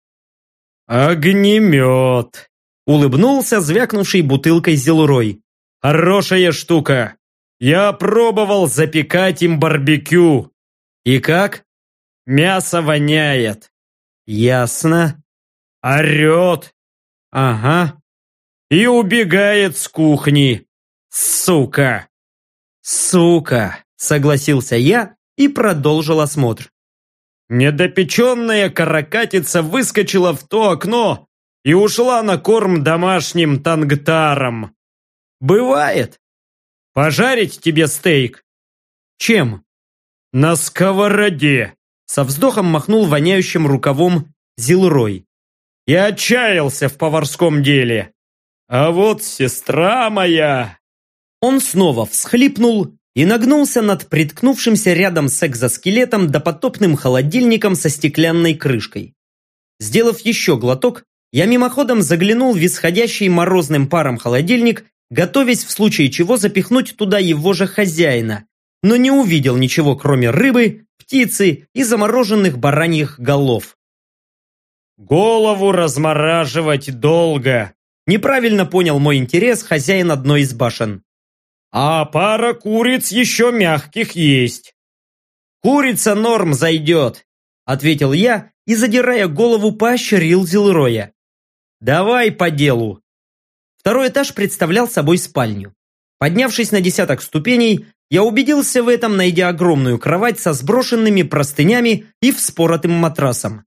[SPEAKER 2] «Огнемет!» Улыбнулся звякнувший бутылкой Зелурой. «Хорошая штука! Я пробовал запекать им барбекю. И как? Мясо воняет.
[SPEAKER 1] Ясно.
[SPEAKER 2] Орет.
[SPEAKER 1] Ага.
[SPEAKER 2] И убегает с кухни. Сука.
[SPEAKER 1] Сука, согласился я и продолжил осмотр.
[SPEAKER 2] Недопеченная каракатица выскочила в то окно и ушла на корм домашним тангтарам. Бывает. Пожарить тебе стейк?»
[SPEAKER 1] «Чем?»
[SPEAKER 2] «На сковороде!»
[SPEAKER 1] Со вздохом махнул воняющим рукавом Зилрой.
[SPEAKER 2] «Я отчаялся в поварском деле. А вот сестра моя...»
[SPEAKER 1] Он снова всхлипнул и нагнулся над приткнувшимся рядом с экзоскелетом допотопным холодильником со стеклянной крышкой. Сделав еще глоток, я мимоходом заглянул в исходящий морозным паром холодильник готовясь в случае чего запихнуть туда его же хозяина, но не увидел ничего, кроме рыбы, птицы и замороженных бараньих голов.
[SPEAKER 2] «Голову размораживать долго!»
[SPEAKER 1] Неправильно понял мой интерес хозяин одной из башен.
[SPEAKER 2] «А пара куриц еще мягких есть!»
[SPEAKER 1] «Курица норм зайдет!» Ответил я и, задирая голову, поощрил Зилроя. «Давай по делу!» Второй этаж представлял собой спальню. Поднявшись на десяток ступеней, я убедился в этом, найдя огромную кровать со сброшенными простынями и вспоротым матрасом.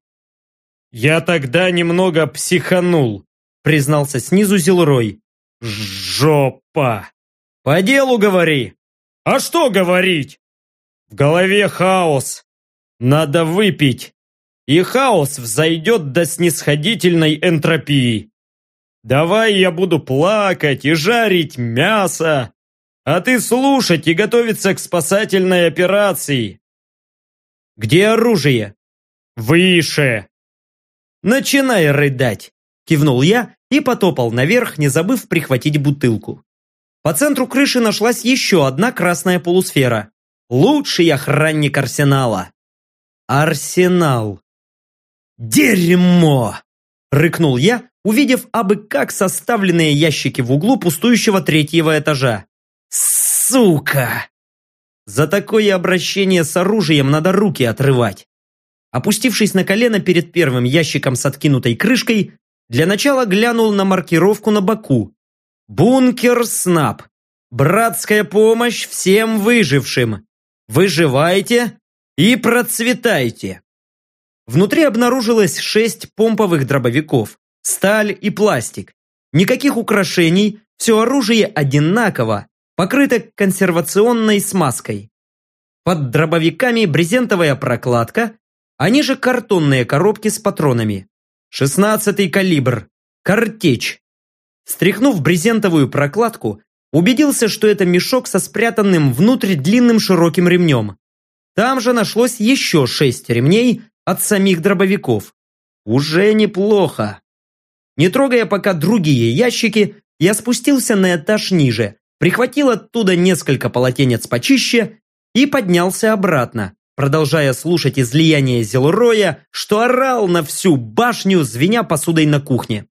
[SPEAKER 2] «Я тогда немного психанул», признался снизу Зилрой. «Жопа!» «По делу говори!» «А что говорить?» «В голове хаос. Надо выпить, и хаос взойдет до снисходительной энтропии. Давай я буду плакать и жарить мясо, а ты слушать и готовиться к спасательной операции.
[SPEAKER 1] Где оружие?
[SPEAKER 2] Выше.
[SPEAKER 1] Начинай рыдать, кивнул я и потопал наверх, не забыв прихватить бутылку. По центру крыши нашлась еще одна красная полусфера. Лучший охранник арсенала. Арсенал. «Дерьмо!» – рыкнул я, увидев абы как составленные ящики в углу пустующего третьего этажа. «Сука!» За такое обращение с оружием надо руки отрывать. Опустившись на колено перед первым ящиком с откинутой крышкой, для начала глянул на маркировку на боку. «Бункер Снап. Братская помощь всем выжившим. Выживайте и процветайте!» Внутри обнаружилось шесть помповых дробовиков, сталь и пластик. Никаких украшений, все оружие одинаково, покрыто консервационной смазкой. Под дробовиками брезентовая прокладка, а ниже картонные коробки с патронами. Шестнадцатый калибр. Картечь. Стряхнув брезентовую прокладку, убедился, что это мешок со спрятанным внутрь длинным широким ремнем. Там же нашлось еще шесть ремней, от самих дробовиков. Уже неплохо. Не трогая пока другие ящики, я спустился на этаж ниже, прихватил оттуда несколько полотенец почище и поднялся обратно, продолжая слушать излияние Зелроя, что орал на всю башню, звеня посудой на кухне.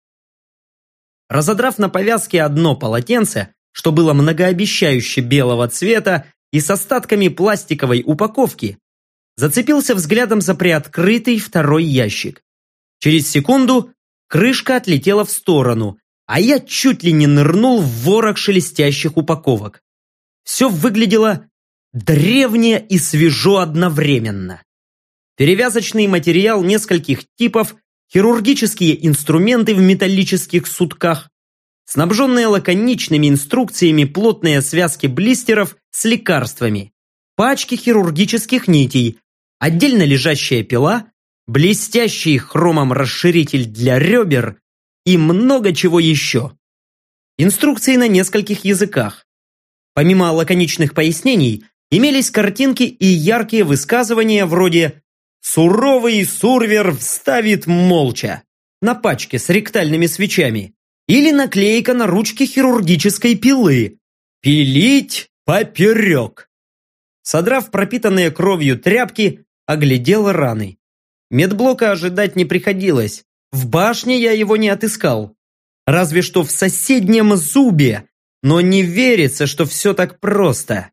[SPEAKER 1] Разодрав на повязке одно полотенце, что было многообещающе белого цвета и с остатками пластиковой упаковки, зацепился взглядом за приоткрытый второй ящик. Через секунду крышка отлетела в сторону, а я чуть ли не нырнул в ворох шелестящих упаковок. Все выглядело древнее и свежо одновременно. Перевязочный материал нескольких типов, хирургические инструменты в металлических сутках, снабженные лаконичными инструкциями плотные связки блистеров с лекарствами, пачки хирургических нитей, отдельно лежащая пила, блестящий хромом расширитель для ребер и много чего еще. Инструкции на нескольких языках. Помимо лаконичных пояснений, имелись картинки и яркие высказывания вроде «Суровый сурвер вставит молча» на пачке с ректальными свечами или наклейка на ручке хирургической пилы «Пилить поперек». Содрав пропитанные кровью тряпки, оглядел раны. Медблока ожидать не приходилось. В башне я его не отыскал. Разве что в соседнем зубе. Но не верится, что все так просто.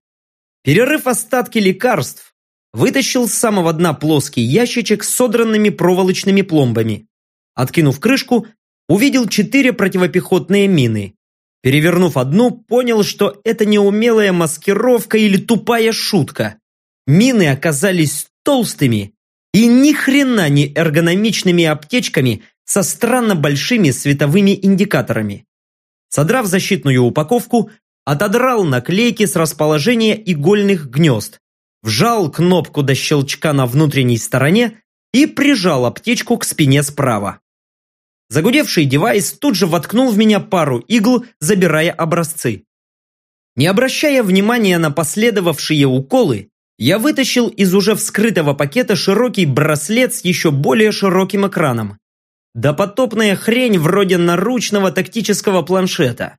[SPEAKER 1] Перерыв остатки лекарств, вытащил с самого дна плоский ящичек с содранными проволочными пломбами. Откинув крышку, увидел четыре противопехотные мины. Перевернув одну, понял, что это неумелая маскировка или тупая шутка. Мины оказались толстыми и ни хрена не эргономичными аптечками со странно большими световыми индикаторами. Содрав защитную упаковку, отодрал наклейки с расположения игольных гнезд, вжал кнопку до щелчка на внутренней стороне и прижал аптечку к спине справа. Загудевший девайс тут же воткнул в меня пару игл, забирая образцы. Не обращая внимания на последовавшие уколы, я вытащил из уже вскрытого пакета широкий браслет с еще более широким экраном. Допотопная хрень вроде наручного тактического планшета.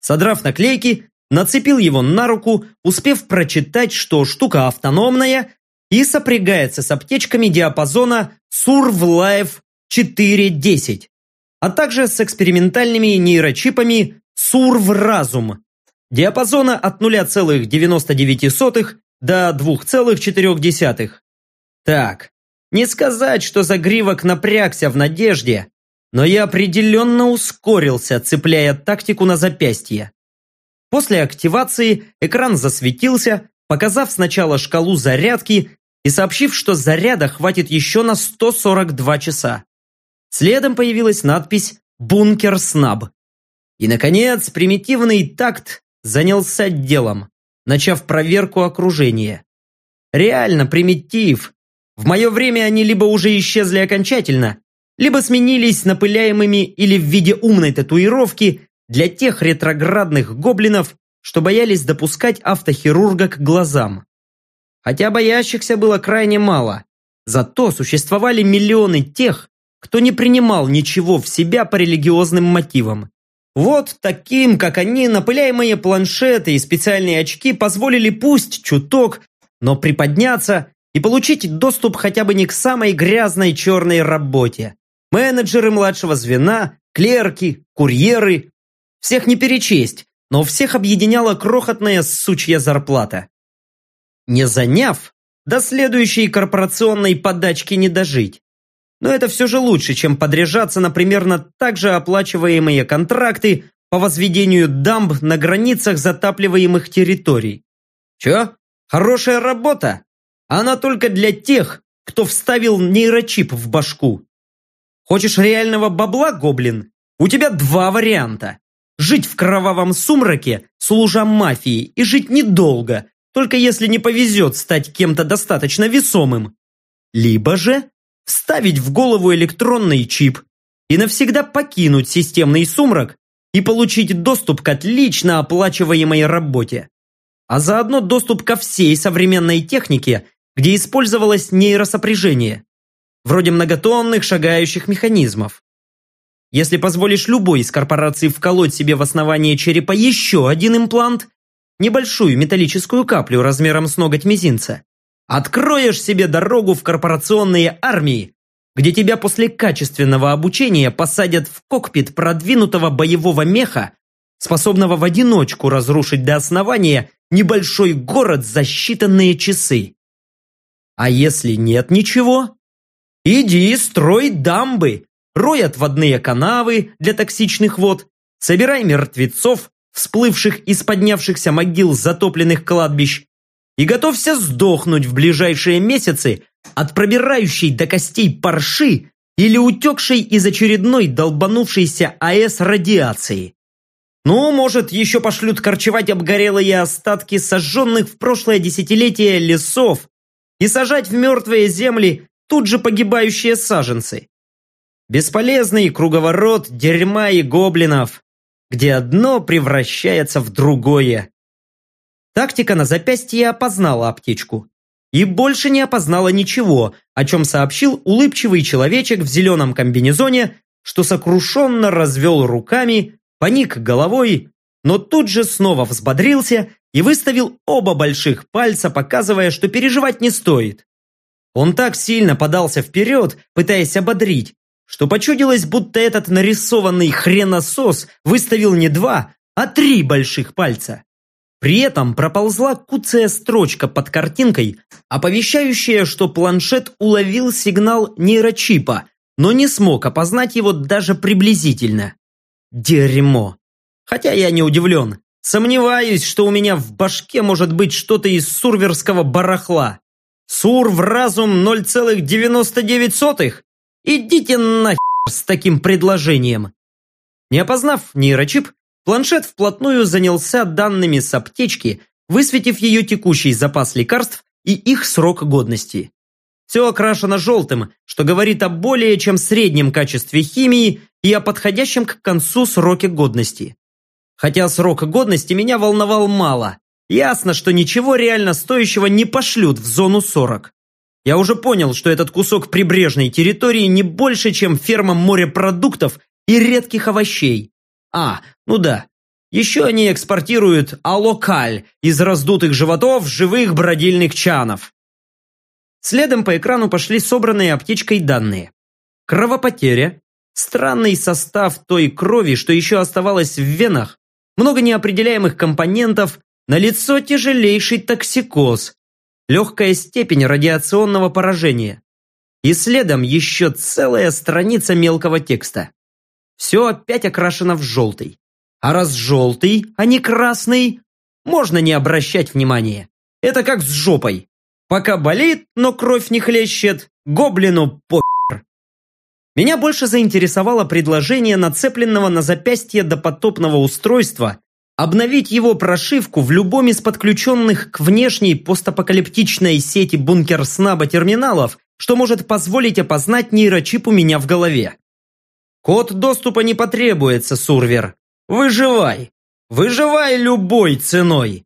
[SPEAKER 1] Содрав наклейки, нацепил его на руку, успев прочитать, что штука автономная и сопрягается с аптечками диапазона Surv Life 4.10, а также с экспериментальными нейрочипами Surv Разум диапазона от 0,99 до 2,4. Так, не сказать, что загривок напрягся в надежде, но я определенно ускорился, цепляя тактику на запястье. После активации экран засветился, показав сначала шкалу зарядки и сообщив, что заряда хватит еще на 142 часа. Следом появилась надпись «Бункер Снаб». И, наконец, примитивный такт занялся делом, начав проверку окружения. Реально примитив. В мое время они либо уже исчезли окончательно, либо сменились напыляемыми или в виде умной татуировки для тех ретроградных гоблинов, что боялись допускать автохирурга к глазам. Хотя боящихся было крайне мало, зато существовали миллионы тех, кто не принимал ничего в себя по религиозным мотивам. Вот таким, как они, напыляемые планшеты и специальные очки позволили пусть чуток, но приподняться и получить доступ хотя бы не к самой грязной черной работе. Менеджеры младшего звена, клерки, курьеры. Всех не перечесть, но всех объединяла крохотная сучья зарплата. Не заняв, до следующей корпорационной подачки не дожить. Но это все же лучше, чем подряжаться на примерно так же оплачиваемые контракты по возведению дамб на границах затапливаемых территорий. Че? Хорошая работа? Она только для тех, кто вставил нейрочип в башку. Хочешь реального бабла, гоблин? У тебя два варианта. Жить в кровавом сумраке, служа мафии, и жить недолго, только если не повезет стать кем-то достаточно весомым. Либо же вставить в голову электронный чип и навсегда покинуть системный сумрак и получить доступ к отлично оплачиваемой работе. А заодно доступ ко всей современной технике, где использовалось нейросопряжение, вроде многотонных шагающих механизмов. Если позволишь любой из корпораций вколоть себе в основание черепа еще один имплант, небольшую металлическую каплю размером с ноготь мизинца, Откроешь себе дорогу в корпорационные армии, где тебя после качественного обучения посадят в кокпит продвинутого боевого меха, способного в одиночку разрушить до основания небольшой город за считанные часы. А если нет ничего? Иди строй дамбы, рой отводные канавы для токсичных вод, собирай мертвецов, всплывших из поднявшихся могил затопленных кладбищ, и готовься сдохнуть в ближайшие месяцы от пробирающей до костей парши или утекшей из очередной долбанувшейся АЭС радиации. Ну, может, еще пошлют корчевать обгорелые остатки сожженных в прошлое десятилетие лесов и сажать в мертвые земли тут же погибающие саженцы. Бесполезный круговорот дерьма и гоблинов, где одно превращается в другое. Тактика на запястье опознала аптечку. И больше не опознала ничего, о чем сообщил улыбчивый человечек в зеленом комбинезоне, что сокрушенно развел руками, поник головой, но тут же снова взбодрился и выставил оба больших пальца, показывая, что переживать не стоит. Он так сильно подался вперед, пытаясь ободрить, что почудилось, будто этот нарисованный хреносос выставил не два, а три больших пальца. При этом проползла куцая строчка под картинкой, оповещающая, что планшет уловил сигнал нейрочипа, но не смог опознать его даже приблизительно. Дерьмо. Хотя я не удивлен. Сомневаюсь, что у меня в башке может быть что-то из сурверского барахла. Сур в разум 0,99? Идите нахер с таким предложением. Не опознав нейрочип, Планшет вплотную занялся данными с аптечки, высветив ее текущий запас лекарств и их срок годности. Все окрашено желтым, что говорит о более чем среднем качестве химии и о подходящем к концу сроке годности. Хотя срок годности меня волновал мало. Ясно, что ничего реально стоящего не пошлют в зону 40. Я уже понял, что этот кусок прибрежной территории не больше, чем ферма морепродуктов и редких овощей. А, ну да. Еще они экспортируют алокаль из раздутых животов живых бродильных чанов. Следом по экрану пошли собранные аптечкой данные. Кровопотеря, странный состав той крови, что еще оставалось в венах, много неопределяемых компонентов, на лицо тяжелейший токсикоз, легкая степень радиационного поражения. И следом еще целая страница мелкого текста. Все опять окрашено в желтый. А раз желтый, а не красный, можно не обращать внимания. Это как с жопой. Пока болит, но кровь не хлещет, гоблину похер. Меня больше заинтересовало предложение нацепленного на запястье допотопного устройства обновить его прошивку в любом из подключенных к внешней постапокалиптичной сети бункер-снаба терминалов, что может позволить опознать нейрочип у меня в голове. Код доступа не потребуется, Сурвер. Выживай. Выживай любой ценой.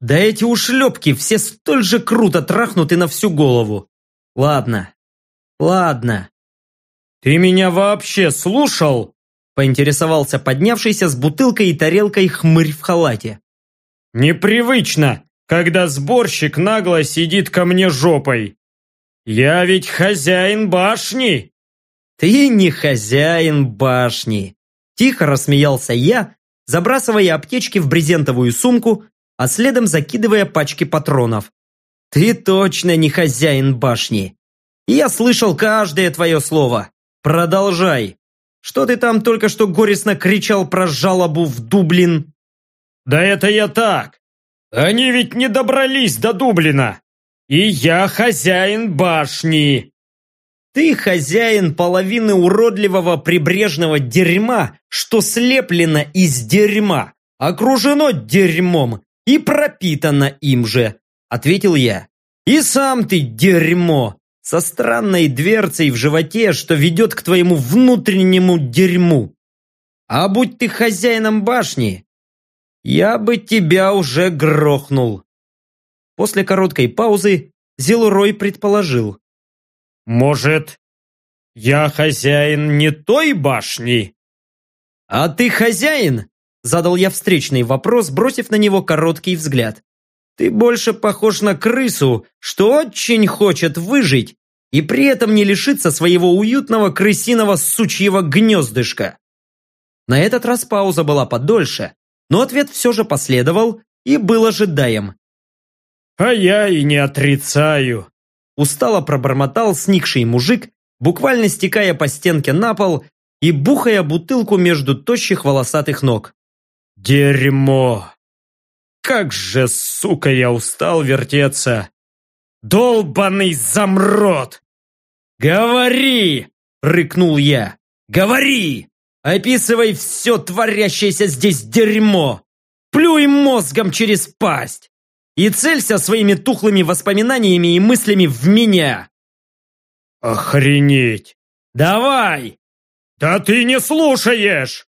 [SPEAKER 1] Да эти ушлепки все столь же круто трахнуты на всю голову. Ладно. Ладно.
[SPEAKER 2] Ты меня вообще слушал?
[SPEAKER 1] Поинтересовался поднявшийся с бутылкой и тарелкой хмырь в халате.
[SPEAKER 2] Непривычно, когда сборщик нагло сидит ко мне жопой. Я ведь хозяин башни.
[SPEAKER 1] Ты не хозяин башни. Тихо рассмеялся я, забрасывая аптечки в брезентовую сумку, а следом закидывая пачки патронов. Ты точно не хозяин башни. Я слышал каждое твое слово. Продолжай. Что ты там только что горестно кричал про жалобу в Дублин?
[SPEAKER 2] Да это я так. Они ведь не добрались до Дублина. И я хозяин башни.
[SPEAKER 1] Ты хозяин половины уродливого прибрежного дерьма, что слеплено из дерьма, окружено дерьмом и пропитано им же, ответил я. И сам ты дерьмо, со странной дверцей в животе, что ведет к твоему внутреннему дерьму. А будь ты хозяином башни, я бы тебя уже грохнул. После короткой паузы Зилрой предположил.
[SPEAKER 2] Может, я хозяин не той башни?
[SPEAKER 1] А ты хозяин? Задал я встречный вопрос, бросив на него короткий взгляд. Ты больше похож на крысу, что очень хочет выжить и при этом не лишиться своего уютного крысиного сучьего гнездышка. На этот раз пауза была подольше, но ответ все же последовал и был ожидаем.
[SPEAKER 2] «А я и не отрицаю»,
[SPEAKER 1] устало пробормотал сникший мужик, буквально стекая по стенке на пол и бухая бутылку между тощих волосатых ног.
[SPEAKER 2] «Дерьмо! Как же, сука, я устал вертеться! Долбаный замрот!»
[SPEAKER 1] «Говори!» — рыкнул я. «Говори! Описывай все творящееся здесь дерьмо! Плюй мозгом через пасть! И целься своими тухлыми воспоминаниями и мыслями в меня!»
[SPEAKER 2] «Охренеть!
[SPEAKER 1] Давай!»
[SPEAKER 2] «Да ты не слушаешь!»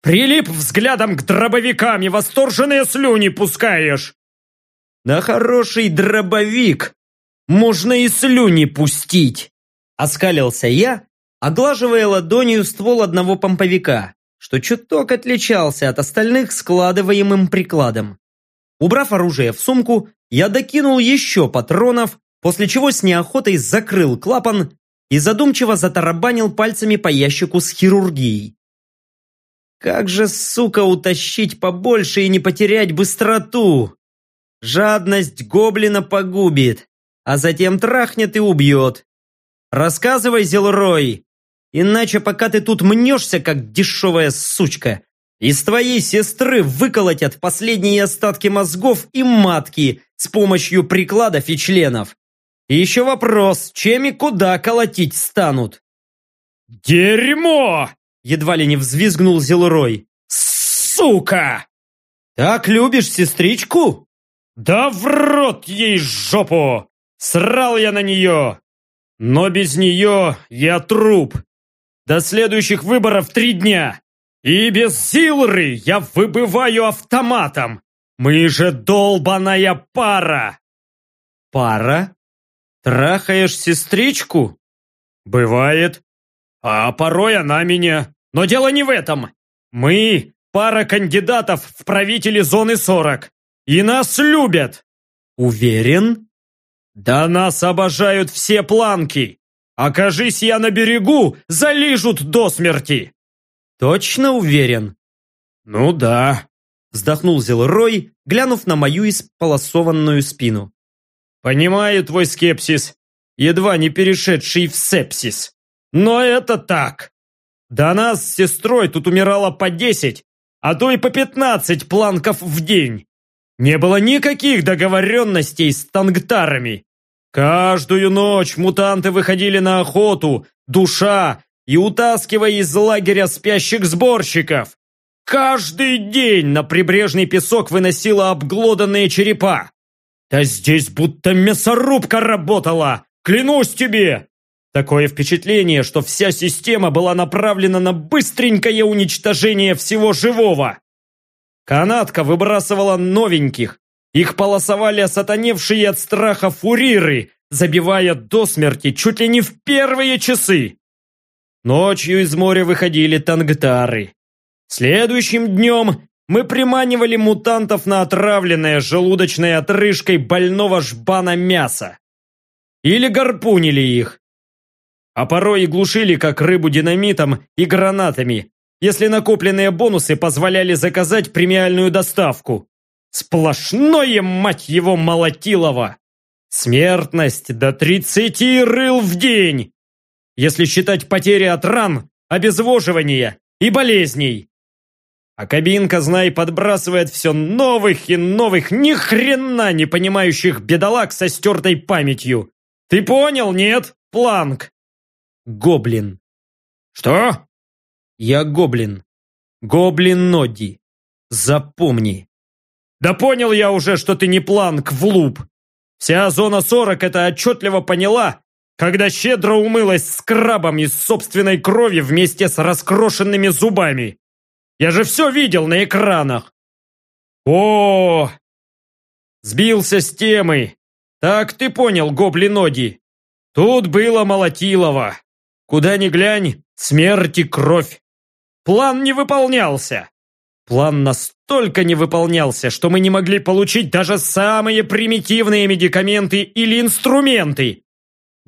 [SPEAKER 2] Прилип взглядом к дробовикам и восторженные слюни пускаешь.
[SPEAKER 1] На хороший дробовик можно и слюни пустить. Оскалился я, оглаживая ладонью ствол одного помповика, что чуток отличался от остальных складываемым прикладом. Убрав оружие в сумку, я докинул еще патронов, после чего с неохотой закрыл клапан и задумчиво затарабанил пальцами по ящику с хирургией. Как же, сука, утащить побольше и не потерять быстроту? Жадность гоблина погубит, а затем трахнет и убьет. Рассказывай, Зелрой, иначе пока ты тут мнешься, как дешевая сучка, из твоей сестры выколотят последние остатки мозгов и матки с помощью прикладов и членов. И еще вопрос, чем и куда колотить станут?
[SPEAKER 2] «Дерьмо!»
[SPEAKER 1] Едва ли не взвизгнул Зелрой.
[SPEAKER 2] «Сука!»
[SPEAKER 1] «Так любишь сестричку?»
[SPEAKER 2] «Да в рот ей жопу! Срал я на нее! Но без нее я труп. До следующих выборов три дня. И без Силры я выбываю автоматом. Мы же долбаная пара.
[SPEAKER 1] Пара? Трахаешь сестричку?
[SPEAKER 2] Бывает. А порой она меня. Но дело не в этом. Мы пара кандидатов в правители зоны 40. И нас любят.
[SPEAKER 1] Уверен?
[SPEAKER 2] Да нас обожают все планки! Окажись я на берегу, залижут до смерти!»
[SPEAKER 1] «Точно уверен?»
[SPEAKER 2] «Ну да», —
[SPEAKER 1] вздохнул Зелрой, глянув на мою исполосованную спину.
[SPEAKER 2] «Понимаю твой скепсис, едва не перешедший в сепсис. Но это так. До нас с сестрой тут умирало по десять, а то и по 15 планков в день. Не было никаких договоренностей с тангтарами. Каждую ночь мутанты выходили на охоту, душа и утаскивая из лагеря спящих сборщиков. Каждый день на прибрежный песок выносила обглоданные черепа. Да здесь будто мясорубка работала, клянусь тебе! Такое впечатление, что вся система была направлена на быстренькое уничтожение всего живого. Канатка выбрасывала новеньких. Их полосовали осатаневшие от страха фуриры, забивая до смерти чуть ли не в первые часы. Ночью из моря выходили тангтары. Следующим днем мы приманивали мутантов на отравленное желудочной отрыжкой больного жбана мяса. Или гарпунили их. А порой и глушили, как рыбу динамитом и гранатами, если накопленные бонусы позволяли заказать премиальную доставку. Сплошное, мать его, молотилово! Смертность до 30 рыл в день! Если считать потери от ран, обезвоживания и болезней. А кабинка, знай, подбрасывает все новых и новых, ни хрена не понимающих бедолаг со стертой памятью. Ты понял, нет, Планк?
[SPEAKER 1] Гоблин.
[SPEAKER 2] Что?
[SPEAKER 1] Я гоблин. Гоблин Нодди. Запомни.
[SPEAKER 2] Да понял я уже, что ты не планк в луп. Вся зона 40 это отчетливо поняла, когда щедро умылась скрабом из собственной крови вместе с раскрошенными зубами. Я же все видел на экранах. О, сбился с темы. Так ты понял, гоблин Оди. Тут было Молотилово. Куда ни глянь, смерть и кровь. План не выполнялся. План настолько не выполнялся, что мы не могли получить даже самые примитивные медикаменты или инструменты.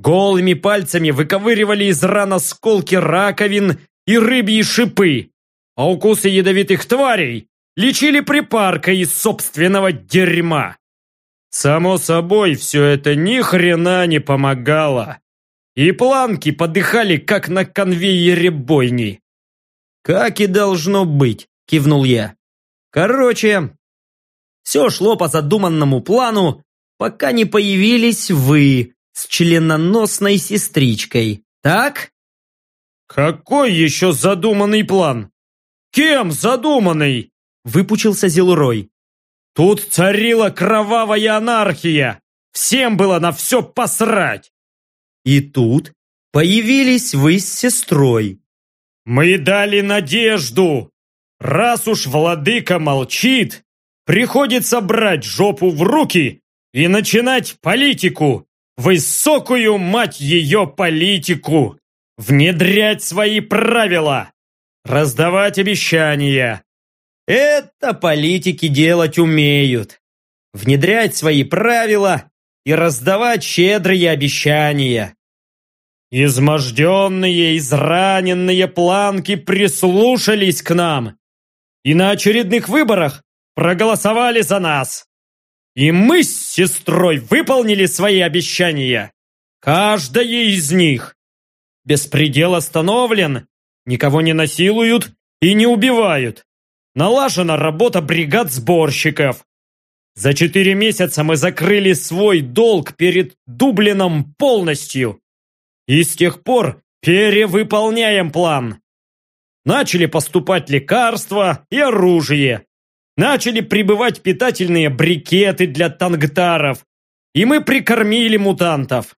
[SPEAKER 2] Голыми пальцами выковыривали из ран осколки раковин и рыбьи шипы, а укусы ядовитых тварей лечили припаркой из собственного дерьма. Само собой, все это ни хрена не помогало. И планки подыхали, как на конвейере бойни.
[SPEAKER 1] «Как и должно быть», – кивнул я. «Короче, все шло по задуманному плану, пока не появились вы с членоносной сестричкой, так?»
[SPEAKER 2] «Какой еще задуманный план? Кем задуманный?» – выпучился Зилрой. «Тут царила кровавая анархия! Всем было на все посрать!»
[SPEAKER 1] И тут появились вы с сестрой.
[SPEAKER 2] Мы дали надежду. Раз уж владыка молчит, приходится брать жопу в руки и начинать политику. Высокую, мать ее, политику. Внедрять свои правила. Раздавать обещания.
[SPEAKER 1] Это политики делать умеют. Внедрять свои правила и раздавать щедрые обещания.
[SPEAKER 2] Изможденные, израненные планки прислушались к нам и на очередных выборах проголосовали за нас. И мы с сестрой выполнили свои обещания. Каждая из них. Беспредел остановлен, никого не насилуют и не убивают. Налажена работа бригад сборщиков. За четыре месяца мы закрыли свой долг перед Дублином полностью. И с тех пор перевыполняем план. Начали поступать лекарства и оружие. Начали прибывать питательные брикеты для тангтаров. И мы прикормили мутантов.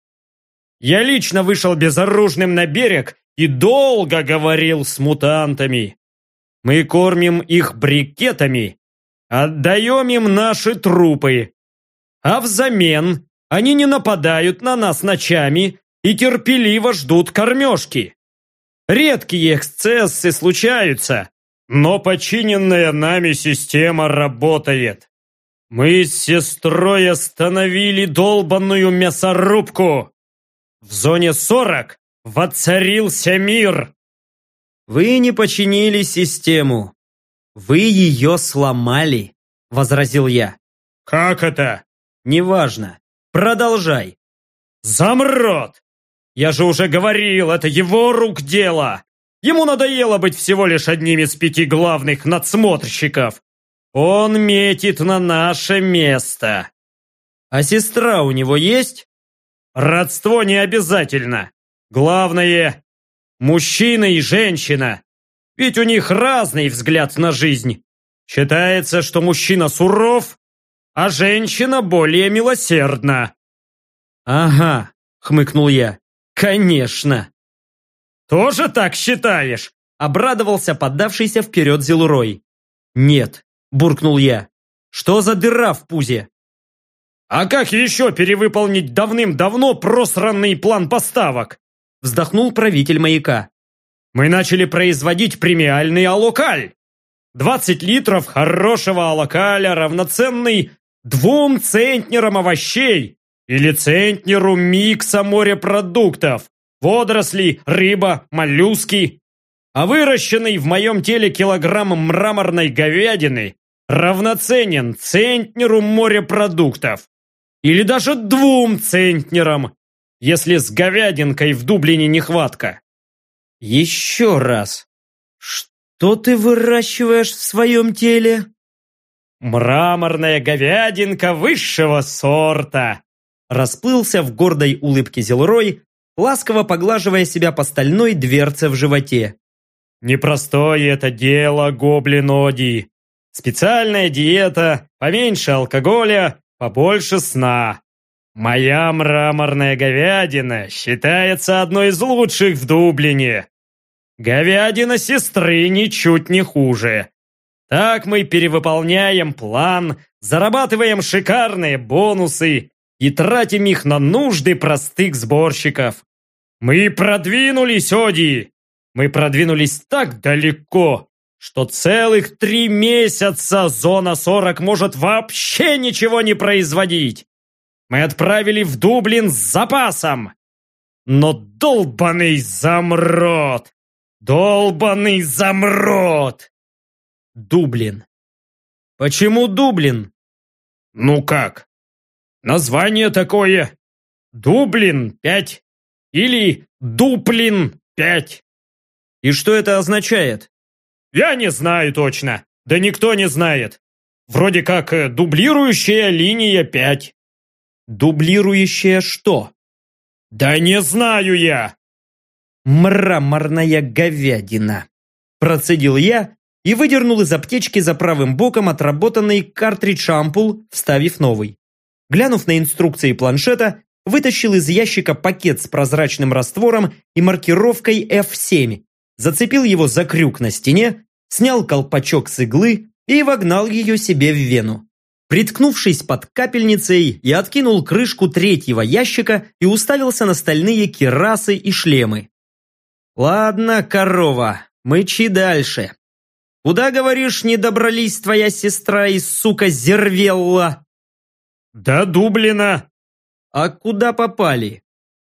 [SPEAKER 2] Я лично вышел безоружным на берег и долго говорил с мутантами. Мы кормим их брикетами, отдаем им наши трупы. А взамен они не нападают на нас ночами и терпеливо ждут кормежки. Редкие эксцессы случаются, но починенная нами система работает. Мы с сестрой остановили долбанную мясорубку. В зоне 40 воцарился мир.
[SPEAKER 1] Вы не починили систему. Вы ее сломали, возразил я.
[SPEAKER 2] Как это?
[SPEAKER 1] Неважно. Продолжай.
[SPEAKER 2] Замрот! Я же уже говорил, это его рук дело. Ему надоело быть всего лишь одним из пяти главных надсмотрщиков. Он метит на наше место.
[SPEAKER 1] А сестра у него есть?
[SPEAKER 2] Родство не обязательно. Главное – мужчина и женщина. Ведь у них разный взгляд на жизнь. Считается, что мужчина суров, а женщина более милосердна.
[SPEAKER 1] Ага, хмыкнул я. Конечно.
[SPEAKER 2] Тоже так считаешь?
[SPEAKER 1] Обрадовался поддавшийся вперед Зелурой. Нет, буркнул я. Что за дыра в пузе?
[SPEAKER 2] А как еще перевыполнить давным-давно просранный план поставок?
[SPEAKER 1] Вздохнул правитель маяка.
[SPEAKER 2] Мы начали производить премиальный алокаль. 20 литров хорошего алокаля равноценный двум центнерам овощей или центнеру микса морепродуктов, водорослей, рыба, моллюски. А выращенный в моем теле килограмм мраморной говядины равноценен центнеру морепродуктов. Или даже двум центнерам, если с говядинкой в Дублине нехватка.
[SPEAKER 1] Еще раз. Что ты выращиваешь в своем теле?
[SPEAKER 2] Мраморная говядинка высшего сорта.
[SPEAKER 1] Расплылся в гордой улыбке Зелрой, ласково поглаживая себя по стальной дверце в животе.
[SPEAKER 2] Непростое это дело, гоблин Оди. Специальная диета, поменьше алкоголя, побольше сна. Моя мраморная говядина считается одной из лучших в Дублине. Говядина сестры ничуть не хуже. Так мы перевыполняем план, зарабатываем шикарные бонусы и тратим их на нужды простых сборщиков. Мы продвинулись, Оди! Мы продвинулись так далеко, что целых три месяца Зона 40 может вообще ничего не производить. Мы отправили в Дублин с запасом. Но долбаный замрот! Долбаный замрот!
[SPEAKER 1] Дублин. Почему Дублин?
[SPEAKER 2] Ну как? Название такое. Дублин 5 или Дуплин 5.
[SPEAKER 1] И что это означает?
[SPEAKER 2] Я не знаю точно. Да никто не знает. Вроде как э, дублирующая линия 5.
[SPEAKER 1] Дублирующая что?
[SPEAKER 2] Да не знаю я
[SPEAKER 1] мраморная говядина. Процедил я и выдернул из аптечки за правым боком отработанный картридж-ампул, вставив новый. Глянув на инструкции планшета, вытащил из ящика пакет с прозрачным раствором и маркировкой F7, зацепил его за крюк на стене, снял колпачок с иглы и вогнал ее себе в вену. Приткнувшись под капельницей, я откинул крышку третьего ящика и уставился на стальные кирасы и шлемы. «Ладно, корова, мычи дальше. Куда, говоришь, не добрались твоя сестра и сука Зервелла?»
[SPEAKER 2] «До Дублина».
[SPEAKER 1] «А куда попали?»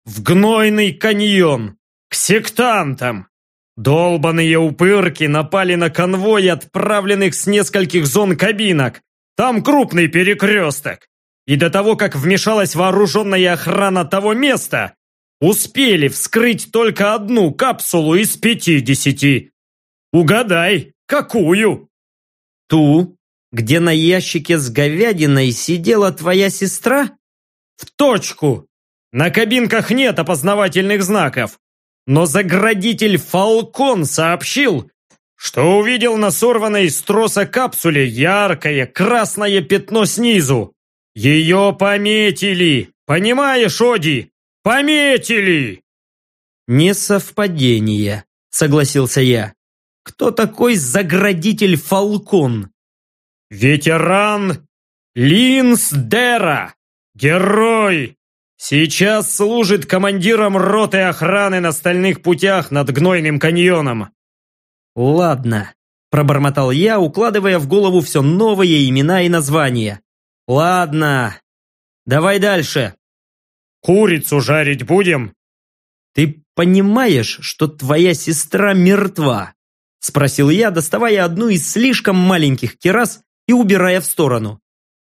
[SPEAKER 2] «В гнойный каньон, к сектантам. Долбаные упырки напали на конвой, отправленных с нескольких зон кабинок. Там крупный перекресток. И до того, как вмешалась вооруженная охрана того места, успели вскрыть только одну капсулу из пятидесяти. Угадай, какую?
[SPEAKER 1] Ту, где на ящике с говядиной сидела твоя сестра?
[SPEAKER 2] В точку! На кабинках нет опознавательных знаков. Но заградитель Фалкон сообщил, что увидел на сорванной с троса капсуле яркое красное пятно снизу. Ее пометили, понимаешь, Оди? «Пометили!»
[SPEAKER 1] «Не совпадение», — согласился я. «Кто такой заградитель Фалкон?»
[SPEAKER 2] «Ветеран Линс Дера! Герой! Сейчас служит командиром роты охраны на стальных путях над Гнойным каньоном!»
[SPEAKER 1] «Ладно», — пробормотал я, укладывая в голову все новые имена и названия. «Ладно, давай дальше».
[SPEAKER 2] Курицу жарить будем?»
[SPEAKER 1] «Ты понимаешь, что твоя сестра мертва?» Спросил я, доставая одну из слишком маленьких керас и убирая в сторону.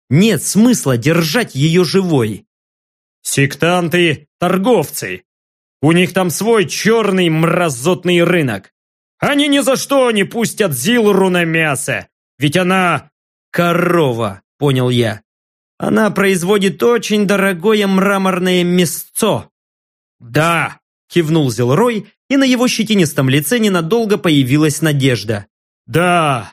[SPEAKER 1] «Нет смысла держать ее живой».
[SPEAKER 2] «Сектанты – торговцы. У них там свой черный мразотный рынок. Они ни за что не пустят Зилру на мясо, ведь она...
[SPEAKER 1] Корова, понял я. Она производит очень дорогое мраморное мясцо.
[SPEAKER 2] Да,
[SPEAKER 1] кивнул Зилрой, и на его щетинистом лице ненадолго появилась надежда.
[SPEAKER 2] Да,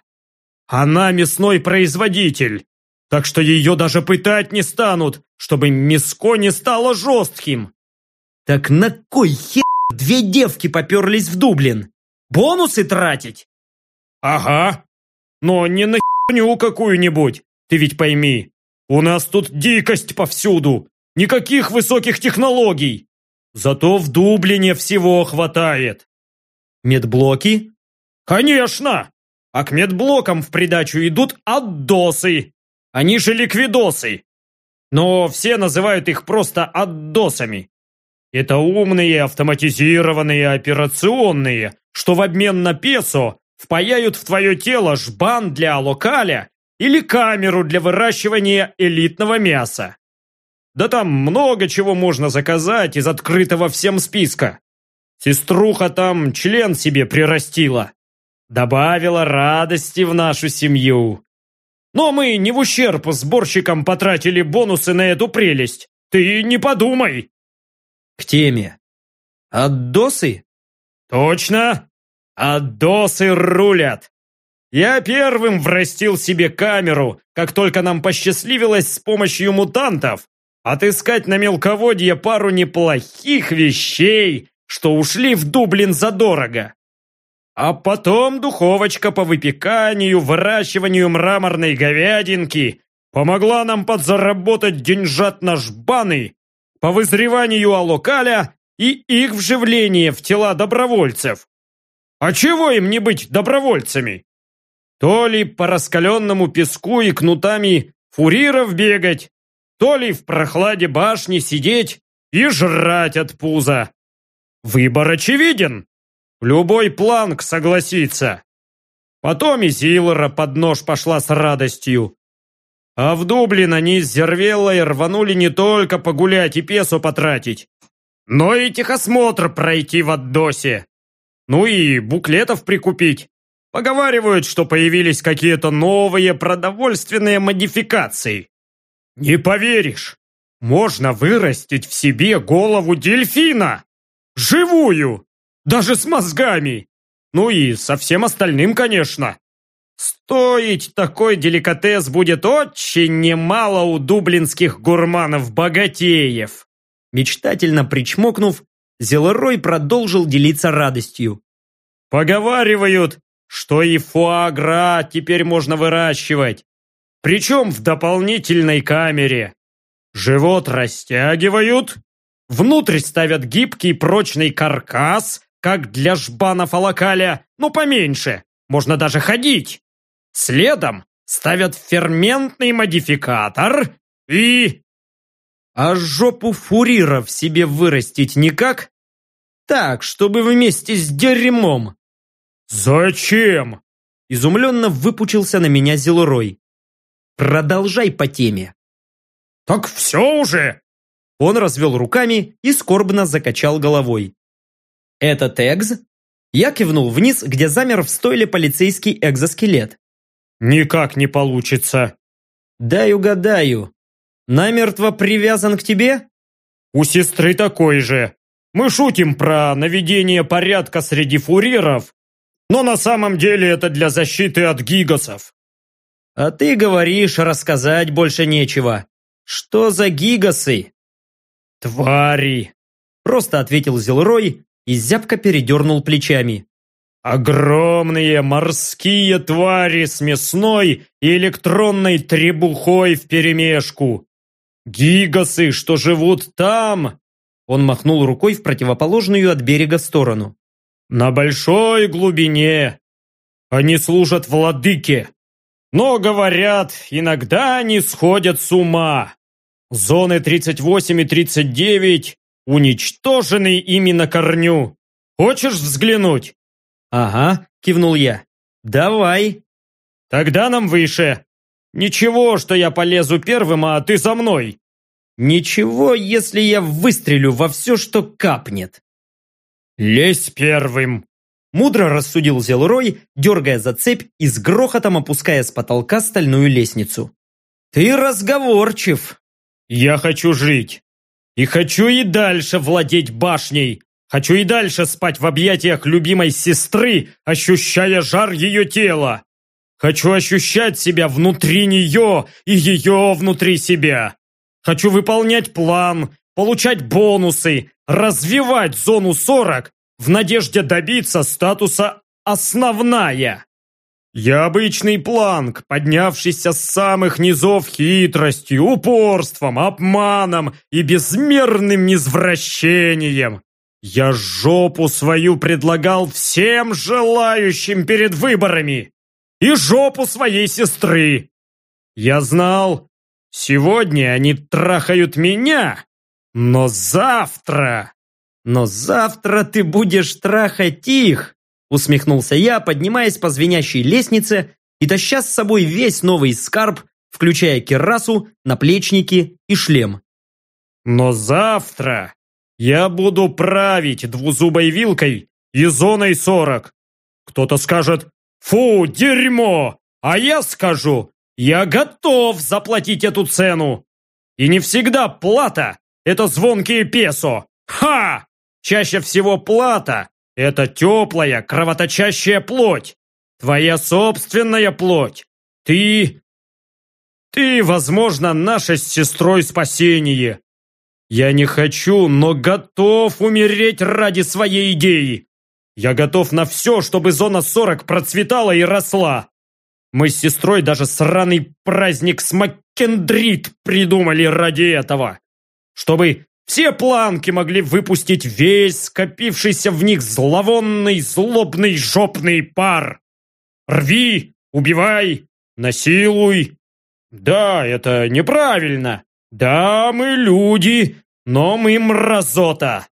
[SPEAKER 2] она мясной производитель, так что ее даже пытать не станут, чтобы мяско не стало жестким.
[SPEAKER 1] Так на кой хер две девки поперлись в Дублин? Бонусы тратить?
[SPEAKER 2] Ага, но не на херню какую-нибудь, ты ведь пойми. У нас тут дикость повсюду, никаких высоких технологий. Зато в Дублине всего хватает.
[SPEAKER 1] Медблоки?
[SPEAKER 2] Конечно! А к медблокам в придачу идут аддосы. Они же ликвидосы. Но все называют их просто аддосами. Это умные автоматизированные операционные, что в обмен на песо впаяют в твое тело жбан для локаля или камеру для выращивания элитного мяса. Да там много чего можно заказать из открытого всем списка. Сеструха там член себе прирастила. Добавила радости в нашу семью. Но мы не в ущерб сборщикам потратили бонусы на эту прелесть. Ты не подумай.
[SPEAKER 1] К теме. Отдосы?
[SPEAKER 2] Точно. Отдосы рулят. Я первым врастил себе камеру, как только нам посчастливилось с помощью мутантов отыскать на мелководье пару неплохих вещей, что ушли в Дублин задорого. А потом духовочка по выпеканию, выращиванию мраморной говядинки помогла нам подзаработать деньжат на жбаны по вызреванию алокаля и их вживление в тела добровольцев. А чего им не быть добровольцами? То ли по раскаленному песку и кнутами фуриров бегать, то ли в прохладе башни сидеть и жрать от пуза. Выбор очевиден. Любой планк согласится. Потом и Зилора под нож пошла с радостью. А в Дублин они с Зервеллой рванули не только погулять и песо потратить, но и техосмотр пройти в Аддосе. Ну и буклетов прикупить. Поговаривают, что появились какие-то новые продовольственные модификации. Не поверишь, можно вырастить в себе голову дельфина. Живую, даже с мозгами. Ну и со всем остальным, конечно. Стоить такой деликатес будет очень немало у дублинских гурманов-богатеев.
[SPEAKER 1] Мечтательно причмокнув, Зелорой продолжил делиться радостью.
[SPEAKER 2] Поговаривают, что и фуагра теперь можно выращивать. Причем в дополнительной камере. Живот растягивают, внутрь ставят гибкий прочный каркас, как для жбанов алакаля, но поменьше, можно даже ходить. Следом ставят ферментный модификатор и...
[SPEAKER 1] А жопу фуриров себе вырастить никак? Так, чтобы вместе с дерьмом.
[SPEAKER 2] Зачем?
[SPEAKER 1] Изумленно выпучился на меня Зелурой. Продолжай по теме.
[SPEAKER 2] Так все уже!
[SPEAKER 1] Он развел руками и скорбно закачал головой. Это Тегз? Я кивнул вниз, где замер в стойле полицейский экзоскелет.
[SPEAKER 2] Никак не получится.
[SPEAKER 1] Дай угадаю. Намертво привязан к тебе?
[SPEAKER 2] У сестры такой же. Мы шутим про наведение порядка среди фуриров, но на самом деле это для защиты от гигасов.
[SPEAKER 1] А ты говоришь, рассказать больше нечего. Что за гигасы?
[SPEAKER 2] Твари!
[SPEAKER 1] Просто ответил Зелрой и зябко передернул плечами.
[SPEAKER 2] Огромные морские твари с мясной и электронной требухой вперемешку. Гигасы, что живут там.
[SPEAKER 1] Он махнул рукой в противоположную от берега сторону.
[SPEAKER 2] На большой глубине. Они служат владыке. Но, говорят, иногда они сходят с ума. Зоны 38 и 39 уничтожены ими на корню. Хочешь взглянуть?
[SPEAKER 1] Ага, кивнул я. Давай.
[SPEAKER 2] Тогда нам выше. Ничего, что я полезу первым, а ты за мной.
[SPEAKER 1] Ничего, если я выстрелю во все, что капнет.
[SPEAKER 2] Лезь первым.
[SPEAKER 1] Мудро рассудил Зелрой, дергая за цепь и с грохотом опуская с потолка стальную лестницу. «Ты разговорчив!»
[SPEAKER 2] «Я хочу жить! И хочу и дальше владеть башней! Хочу и дальше спать в объятиях любимой сестры, ощущая жар ее тела! Хочу ощущать себя внутри нее и ее внутри себя! Хочу выполнять план, получать бонусы, развивать зону 40 в надежде добиться статуса «основная». Я обычный планк, поднявшийся с самых низов хитростью, упорством, обманом и безмерным низвращением. Я жопу свою предлагал всем желающим перед выборами. И жопу своей сестры. Я знал, сегодня они трахают меня, но завтра...
[SPEAKER 1] «Но завтра ты будешь трахать их!» Усмехнулся я, поднимаясь по звенящей лестнице и таща с собой весь новый скарб, включая керасу, наплечники и шлем.
[SPEAKER 2] «Но завтра я буду править двузубой вилкой и зоной сорок. Кто-то скажет «Фу, дерьмо!» А я скажу «Я готов заплатить эту цену!» И не всегда плата – это звонкие песо. Ха! Чаще всего плата – это теплая, кровоточащая плоть. Твоя собственная плоть. Ты... Ты, возможно, наша с сестрой спасение. Я не хочу, но готов умереть ради своей идеи. Я готов на все, чтобы зона 40 процветала и росла. Мы с сестрой даже сраный праздник с Маккендрит придумали ради этого. Чтобы все планки могли выпустить весь скопившийся в них зловонный, злобный, жопный пар. Рви, убивай, насилуй. Да, это неправильно. Да, мы люди, но мы мразота.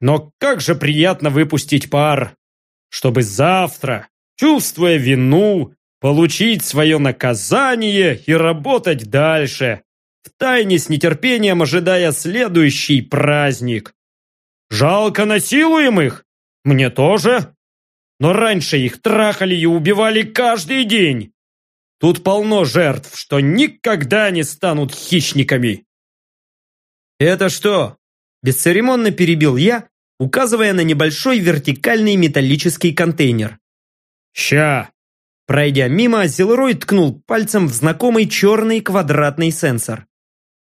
[SPEAKER 2] Но как же приятно выпустить пар, чтобы завтра, чувствуя вину, получить свое наказание и работать дальше, втайне с нетерпением ожидая следующий праздник. Жалко насилуемых? Мне тоже. Но раньше их трахали и убивали каждый день. Тут полно жертв, что никогда не станут хищниками.
[SPEAKER 1] «Это что?» – бесцеремонно перебил я, указывая на небольшой вертикальный металлический контейнер.
[SPEAKER 2] «Ща!»
[SPEAKER 1] Пройдя мимо, Зилрой ткнул пальцем в знакомый черный квадратный сенсор.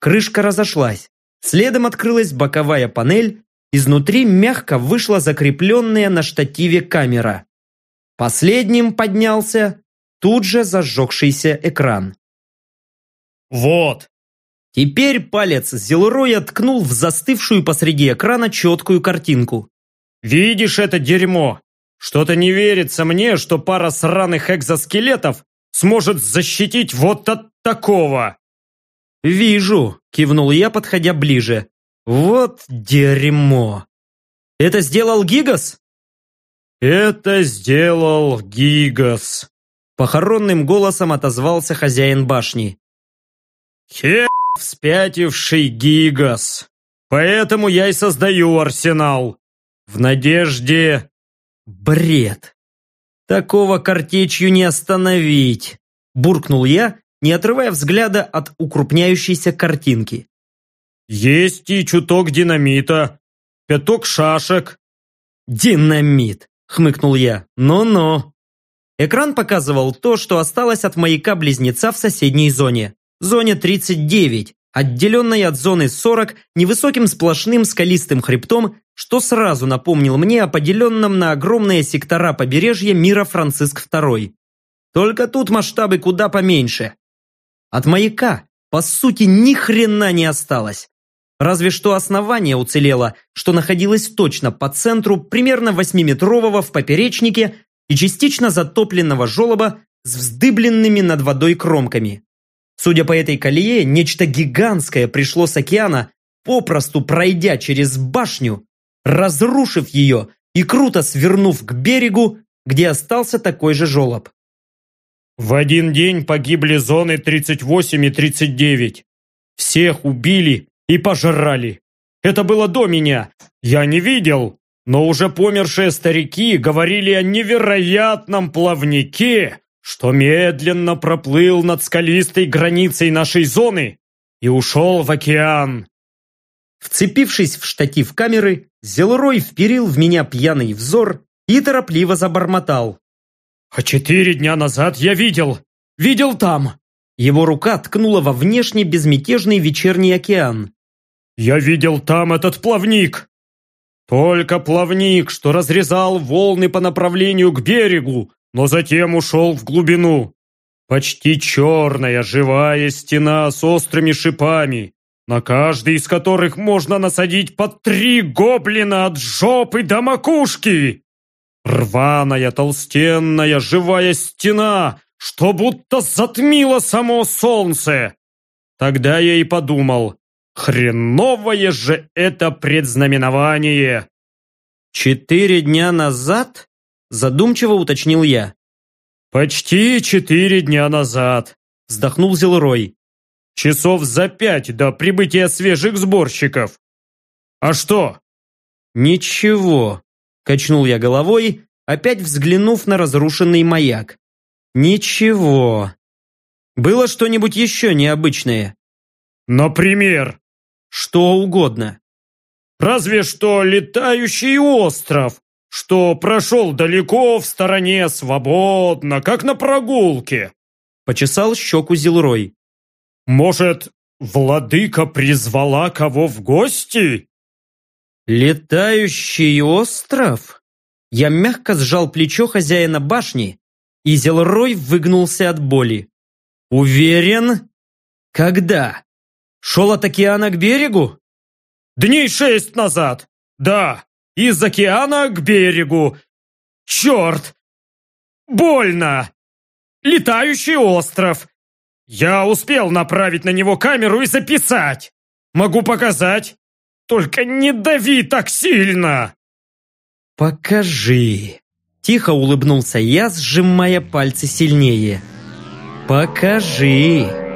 [SPEAKER 1] Крышка разошлась. Следом открылась боковая панель, изнутри мягко вышла закрепленная на штативе камера. Последним поднялся тут же зажегшийся экран.
[SPEAKER 2] «Вот!»
[SPEAKER 1] Теперь палец Зилроя ткнул в застывшую посреди экрана четкую картинку.
[SPEAKER 2] «Видишь это дерьмо? Что-то не верится мне, что пара сраных экзоскелетов сможет защитить вот от такого!»
[SPEAKER 1] «Вижу», – кивнул я, подходя ближе. «Вот дерьмо! Это сделал Гигас?»
[SPEAKER 2] «Это сделал Гигас», – похоронным голосом отозвался хозяин башни. «Хе спятивший Гигас. Поэтому я и создаю арсенал. В надежде...»
[SPEAKER 1] «Бред! Такого картечью не остановить!» Буркнул я не отрывая взгляда от укрупняющейся картинки.
[SPEAKER 2] «Есть и чуток динамита, пяток шашек».
[SPEAKER 1] «Динамит!» – хмыкнул я. «Ну-ну». Экран показывал то, что осталось от маяка-близнеца в соседней зоне. Зоне 39, отделенной от зоны 40 невысоким сплошным скалистым хребтом, что сразу напомнил мне о поделенном на огромные сектора побережья мира Франциск II. Только тут масштабы куда поменьше. От маяка, по сути, ни хрена не осталось. Разве что основание уцелело, что находилось точно по центру примерно 8-метрового в поперечнике и частично затопленного желоба с вздыбленными над водой кромками. Судя по этой колее, нечто гигантское пришло с океана, попросту пройдя через башню, разрушив ее и круто свернув к берегу, где остался такой же желоб.
[SPEAKER 2] В один день погибли зоны 38 и 39. Всех убили и пожрали. Это было до меня. Я не видел. но уже помершие старики говорили о невероятном плавнике, что медленно проплыл над скалистой границей нашей зоны и ушел в океан.
[SPEAKER 1] Вцепившись в штатив камеры, Зелрой вперил в меня пьяный взор и торопливо забормотал.
[SPEAKER 2] «А четыре дня назад я видел! Видел там!»
[SPEAKER 1] Его рука ткнула во внешне безмятежный вечерний океан.
[SPEAKER 2] «Я видел там этот плавник! Только плавник, что разрезал волны по направлению к берегу, но затем ушел в глубину. Почти черная живая стена с острыми шипами, на каждый из которых можно насадить по три гоблина от жопы до макушки. Рваная, толстенная, живая стена, что будто затмило само солнце. Тогда я и подумал, хреновое же это предзнаменование.
[SPEAKER 1] Четыре дня назад? Задумчиво уточнил я.
[SPEAKER 2] «Почти четыре дня назад», – вздохнул Зелрой. «Часов за пять до прибытия свежих сборщиков. А что?»
[SPEAKER 1] «Ничего», – качнул я головой, опять взглянув на разрушенный маяк. «Ничего. Было что-нибудь еще необычное?»
[SPEAKER 2] «Например?»
[SPEAKER 1] «Что угодно».
[SPEAKER 2] «Разве что летающий остров, что прошел далеко в стороне, свободно, как на прогулке.
[SPEAKER 1] Почесал щеку Зилрой.
[SPEAKER 2] Может, владыка призвала кого в гости?
[SPEAKER 1] Летающий остров? Я мягко сжал плечо хозяина башни, и Зелрой выгнулся от боли. Уверен? Когда? Шел от океана к берегу?
[SPEAKER 2] Дней шесть назад. Да, из океана к берегу. Черт! Больно! Летающий остров. Я успел направить на него камеру и записать. Могу показать. Только не дави так сильно.
[SPEAKER 1] Покажи. Тихо улыбнулся я, сжимая пальцы сильнее. Покажи.